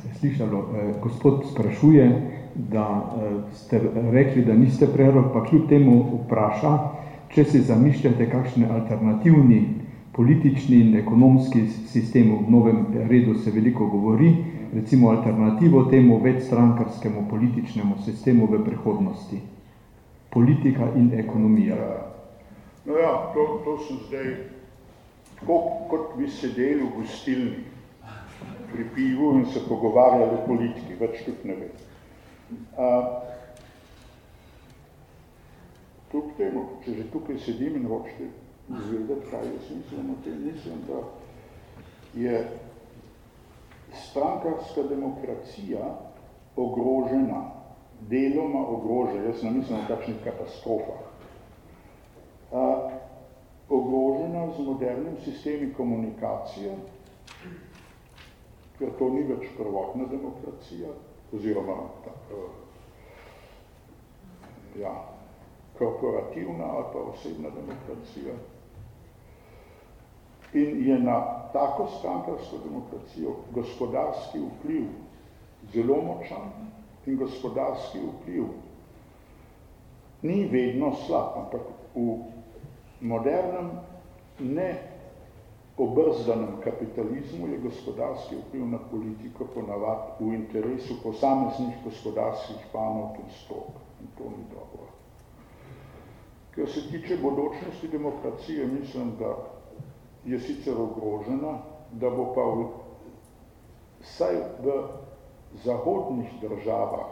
Se je slišalo, eh, gospod sprašuje, da eh, ste rekli, da niste prerok, pa kljub temu vpraša, če si zamišljate kakšne alternativni politični in ekonomski sistem v novem redu se veliko govori, recimo alternativo temu večstrankarskemu političnemu sistemu v prihodnosti. Politika in ekonomija. No ja, to, to sem zdaj, tako kot bi sedeli v gostilni pri pivu in se pogovarjali o politiki, več tudi ne vem. Kljub temu, če že tukaj sedim in hočete izvedeti, kaj jaz mislim o tem, mislim, da je strankarska demokracija ogrožena, deloma ogrožena, jaz ne mislim o takšnih katastrofah, a, ogrožena z modernim sistemi komunikacije, ker to ni več prvotna demokracija, oziroma uh, ja, korporativna ali pa osebna demokracija. in je na tako strankarsko demokracijo gospodarski vpliv zelo močan in gospodarski vpliv ni vedno slab, ampak v modernem ne obrzdanem kapitalizmu je gospodarski vpliv na politiko ponavad v interesu posameznih gospodarskih panov in strok. In to ni dobro. Ker se tiče bodočnosti demokracije, mislim, da je sicer ogrožena, da bo pa v, saj v zahodnih državah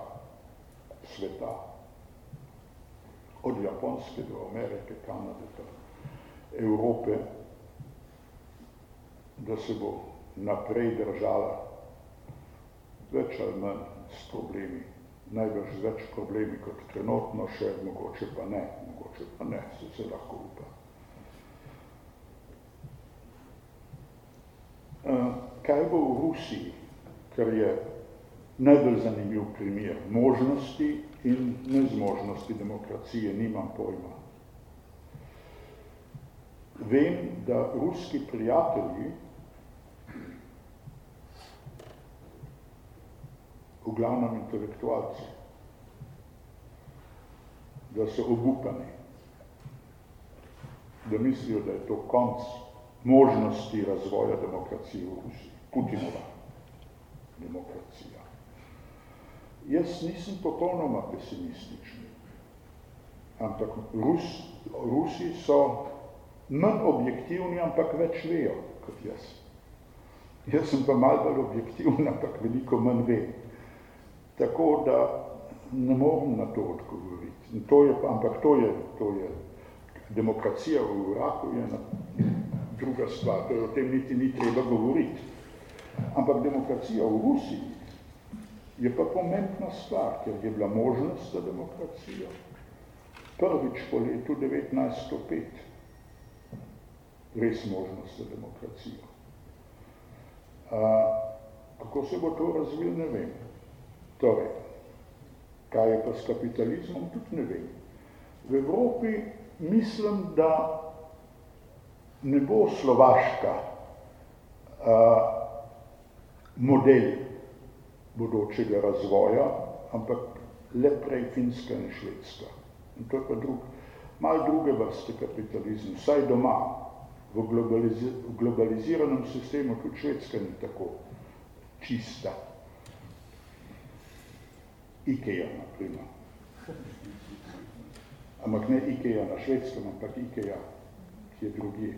sveta, od Japonske do Amerike, Kanade, Evrope, da se bo naprej držala več ali manj s problemi, najbrž z več problemi kot trenutno še, mogoče pa ne, mogoče pa ne, se se lahko upa. Uh, kaj bo v Rusiji, kar je najbolj zanimiv primer možnosti in nezmožnosti demokracije, nimam pojma. Vem, da ruski prijatelji v glavnem intelektualci, da so obupani, da mislijo, da je to konc možnosti razvoja demokracije v Rusiji, Putinova demokracija. Jaz nisem popolnoma pesimistični, ampak Rus, Rusi so manj objektivni, ampak več vejo kot jaz. Jaz sem pa malo bolj objektivna, ampak veliko manj vejo. Tako da ne morem na to odgovoriti. In to je, ampak to je, to je demokracija v Iraku je na druga stvar, to je o tem niti ni treba govoriti. Ampak demokracija v Rusiji je pa pomembna stvar, ker je bila možnost za demokracijo prvič po letu 1905 res možnost za demokracijo. A, kako se bo to razvil, ne vem. Torej, kaj je pa s kapitalizmom, tudi ne vem. V Evropi mislim, da ne bo Slovaška a, model bodočega razvoja, ampak le prej Finska in Švedska. In to je pa drug, malo druge vrste kapitalizmu, vsaj doma, v, globalizi v globaliziranem sistemu, tudi Švedska ni tako čista. Ikea, na primer. Ampak ne Ikea na švedskem, ampak Ikea, ki je drugi.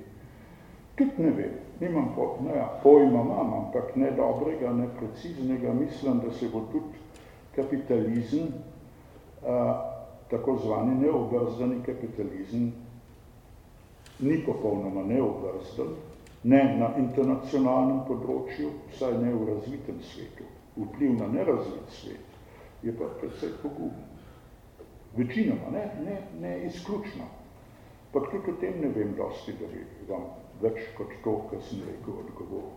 Tudi ne vem, nimam po, ne, pojma imam, ampak ne dobrega, ne preciznega, mislim, da se bo tudi kapitalizem, a, tako zvani neobrzdani kapitalizem, ni popolnoma neobrzdan, ne na internacionalnem področju, vsaj ne v razvitem svetu. Vpliv na nerazvit svet je pa predvsej pogubno. Večinoma, ne, ne, ne izključno. Pa tudi o tem ne vem dosti, da bi vam več kot to, kar sem rekel, odgovoril.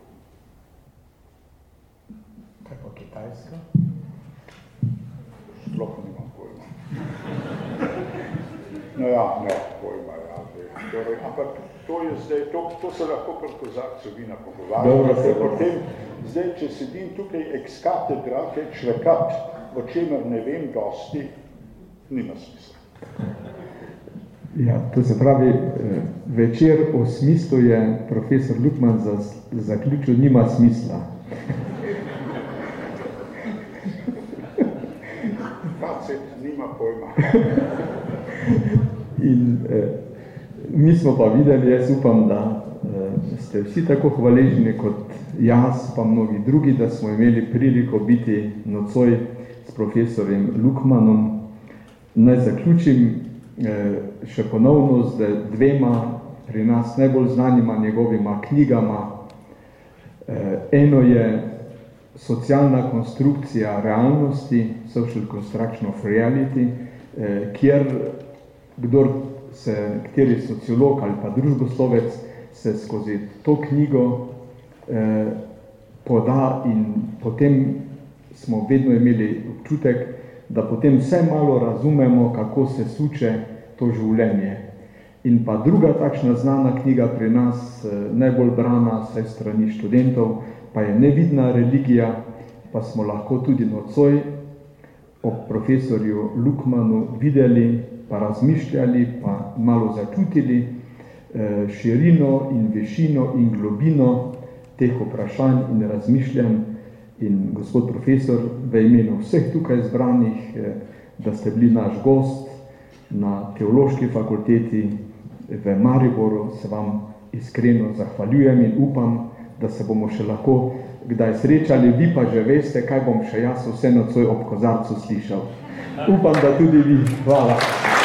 Kaj pa Kitajska? Sploh nimam pojma. No ja, ne, pojma, ja. Torej, ampak to je zdaj, to, to se lahko pri kozakcu vina pogovarjate. Potem, zdaj, če sedim tukaj ex katedra, kaj čvekat, o čemer ne vem dosti, nima smisla. Ja, to se pravi, eh, večer o smislu je profesor Lukman za, zaključil, nima smisla. Facet nima pojma. In eh, mi smo pa videli, jaz upam, da eh, ste vsi tako hvaležni kot jaz, pa mnogi drugi, da smo imeli priliko biti nocoj s profesorjem Lukmanom. Naj zaključim eh, še ponovno z dvema pri nas najbolj znanima njegovima knjigama. Eh, eno je socialna konstrukcija realnosti, social construction of reality, kjer kdor se, kateri sociolog ali pa družboslovec se skozi to knjigo eh, poda in potem smo vedno imeli občutek, da potem vse malo razumemo, kako se suče to življenje. In pa druga takšna znana knjiga pri nas, eh, najbolj brana vse strani študentov, pa je Nevidna religija, pa smo lahko tudi nocoj ob profesorju Lukmanu videli, pa razmišljali, pa malo začutili eh, širino in višino in globino teh vprašanj in razmišljanj. In gospod profesor, v imenu vseh tukaj zbranih, eh, da ste bili naš gost na teološki fakulteti v Mariboru, se vam iskreno zahvaljujem in upam, da se bomo še lahko kdaj srečali, vi pa že veste, kaj bom še jaz vse nocoj ob kozarcu slišal. Upam, da tudi vi. Hvala.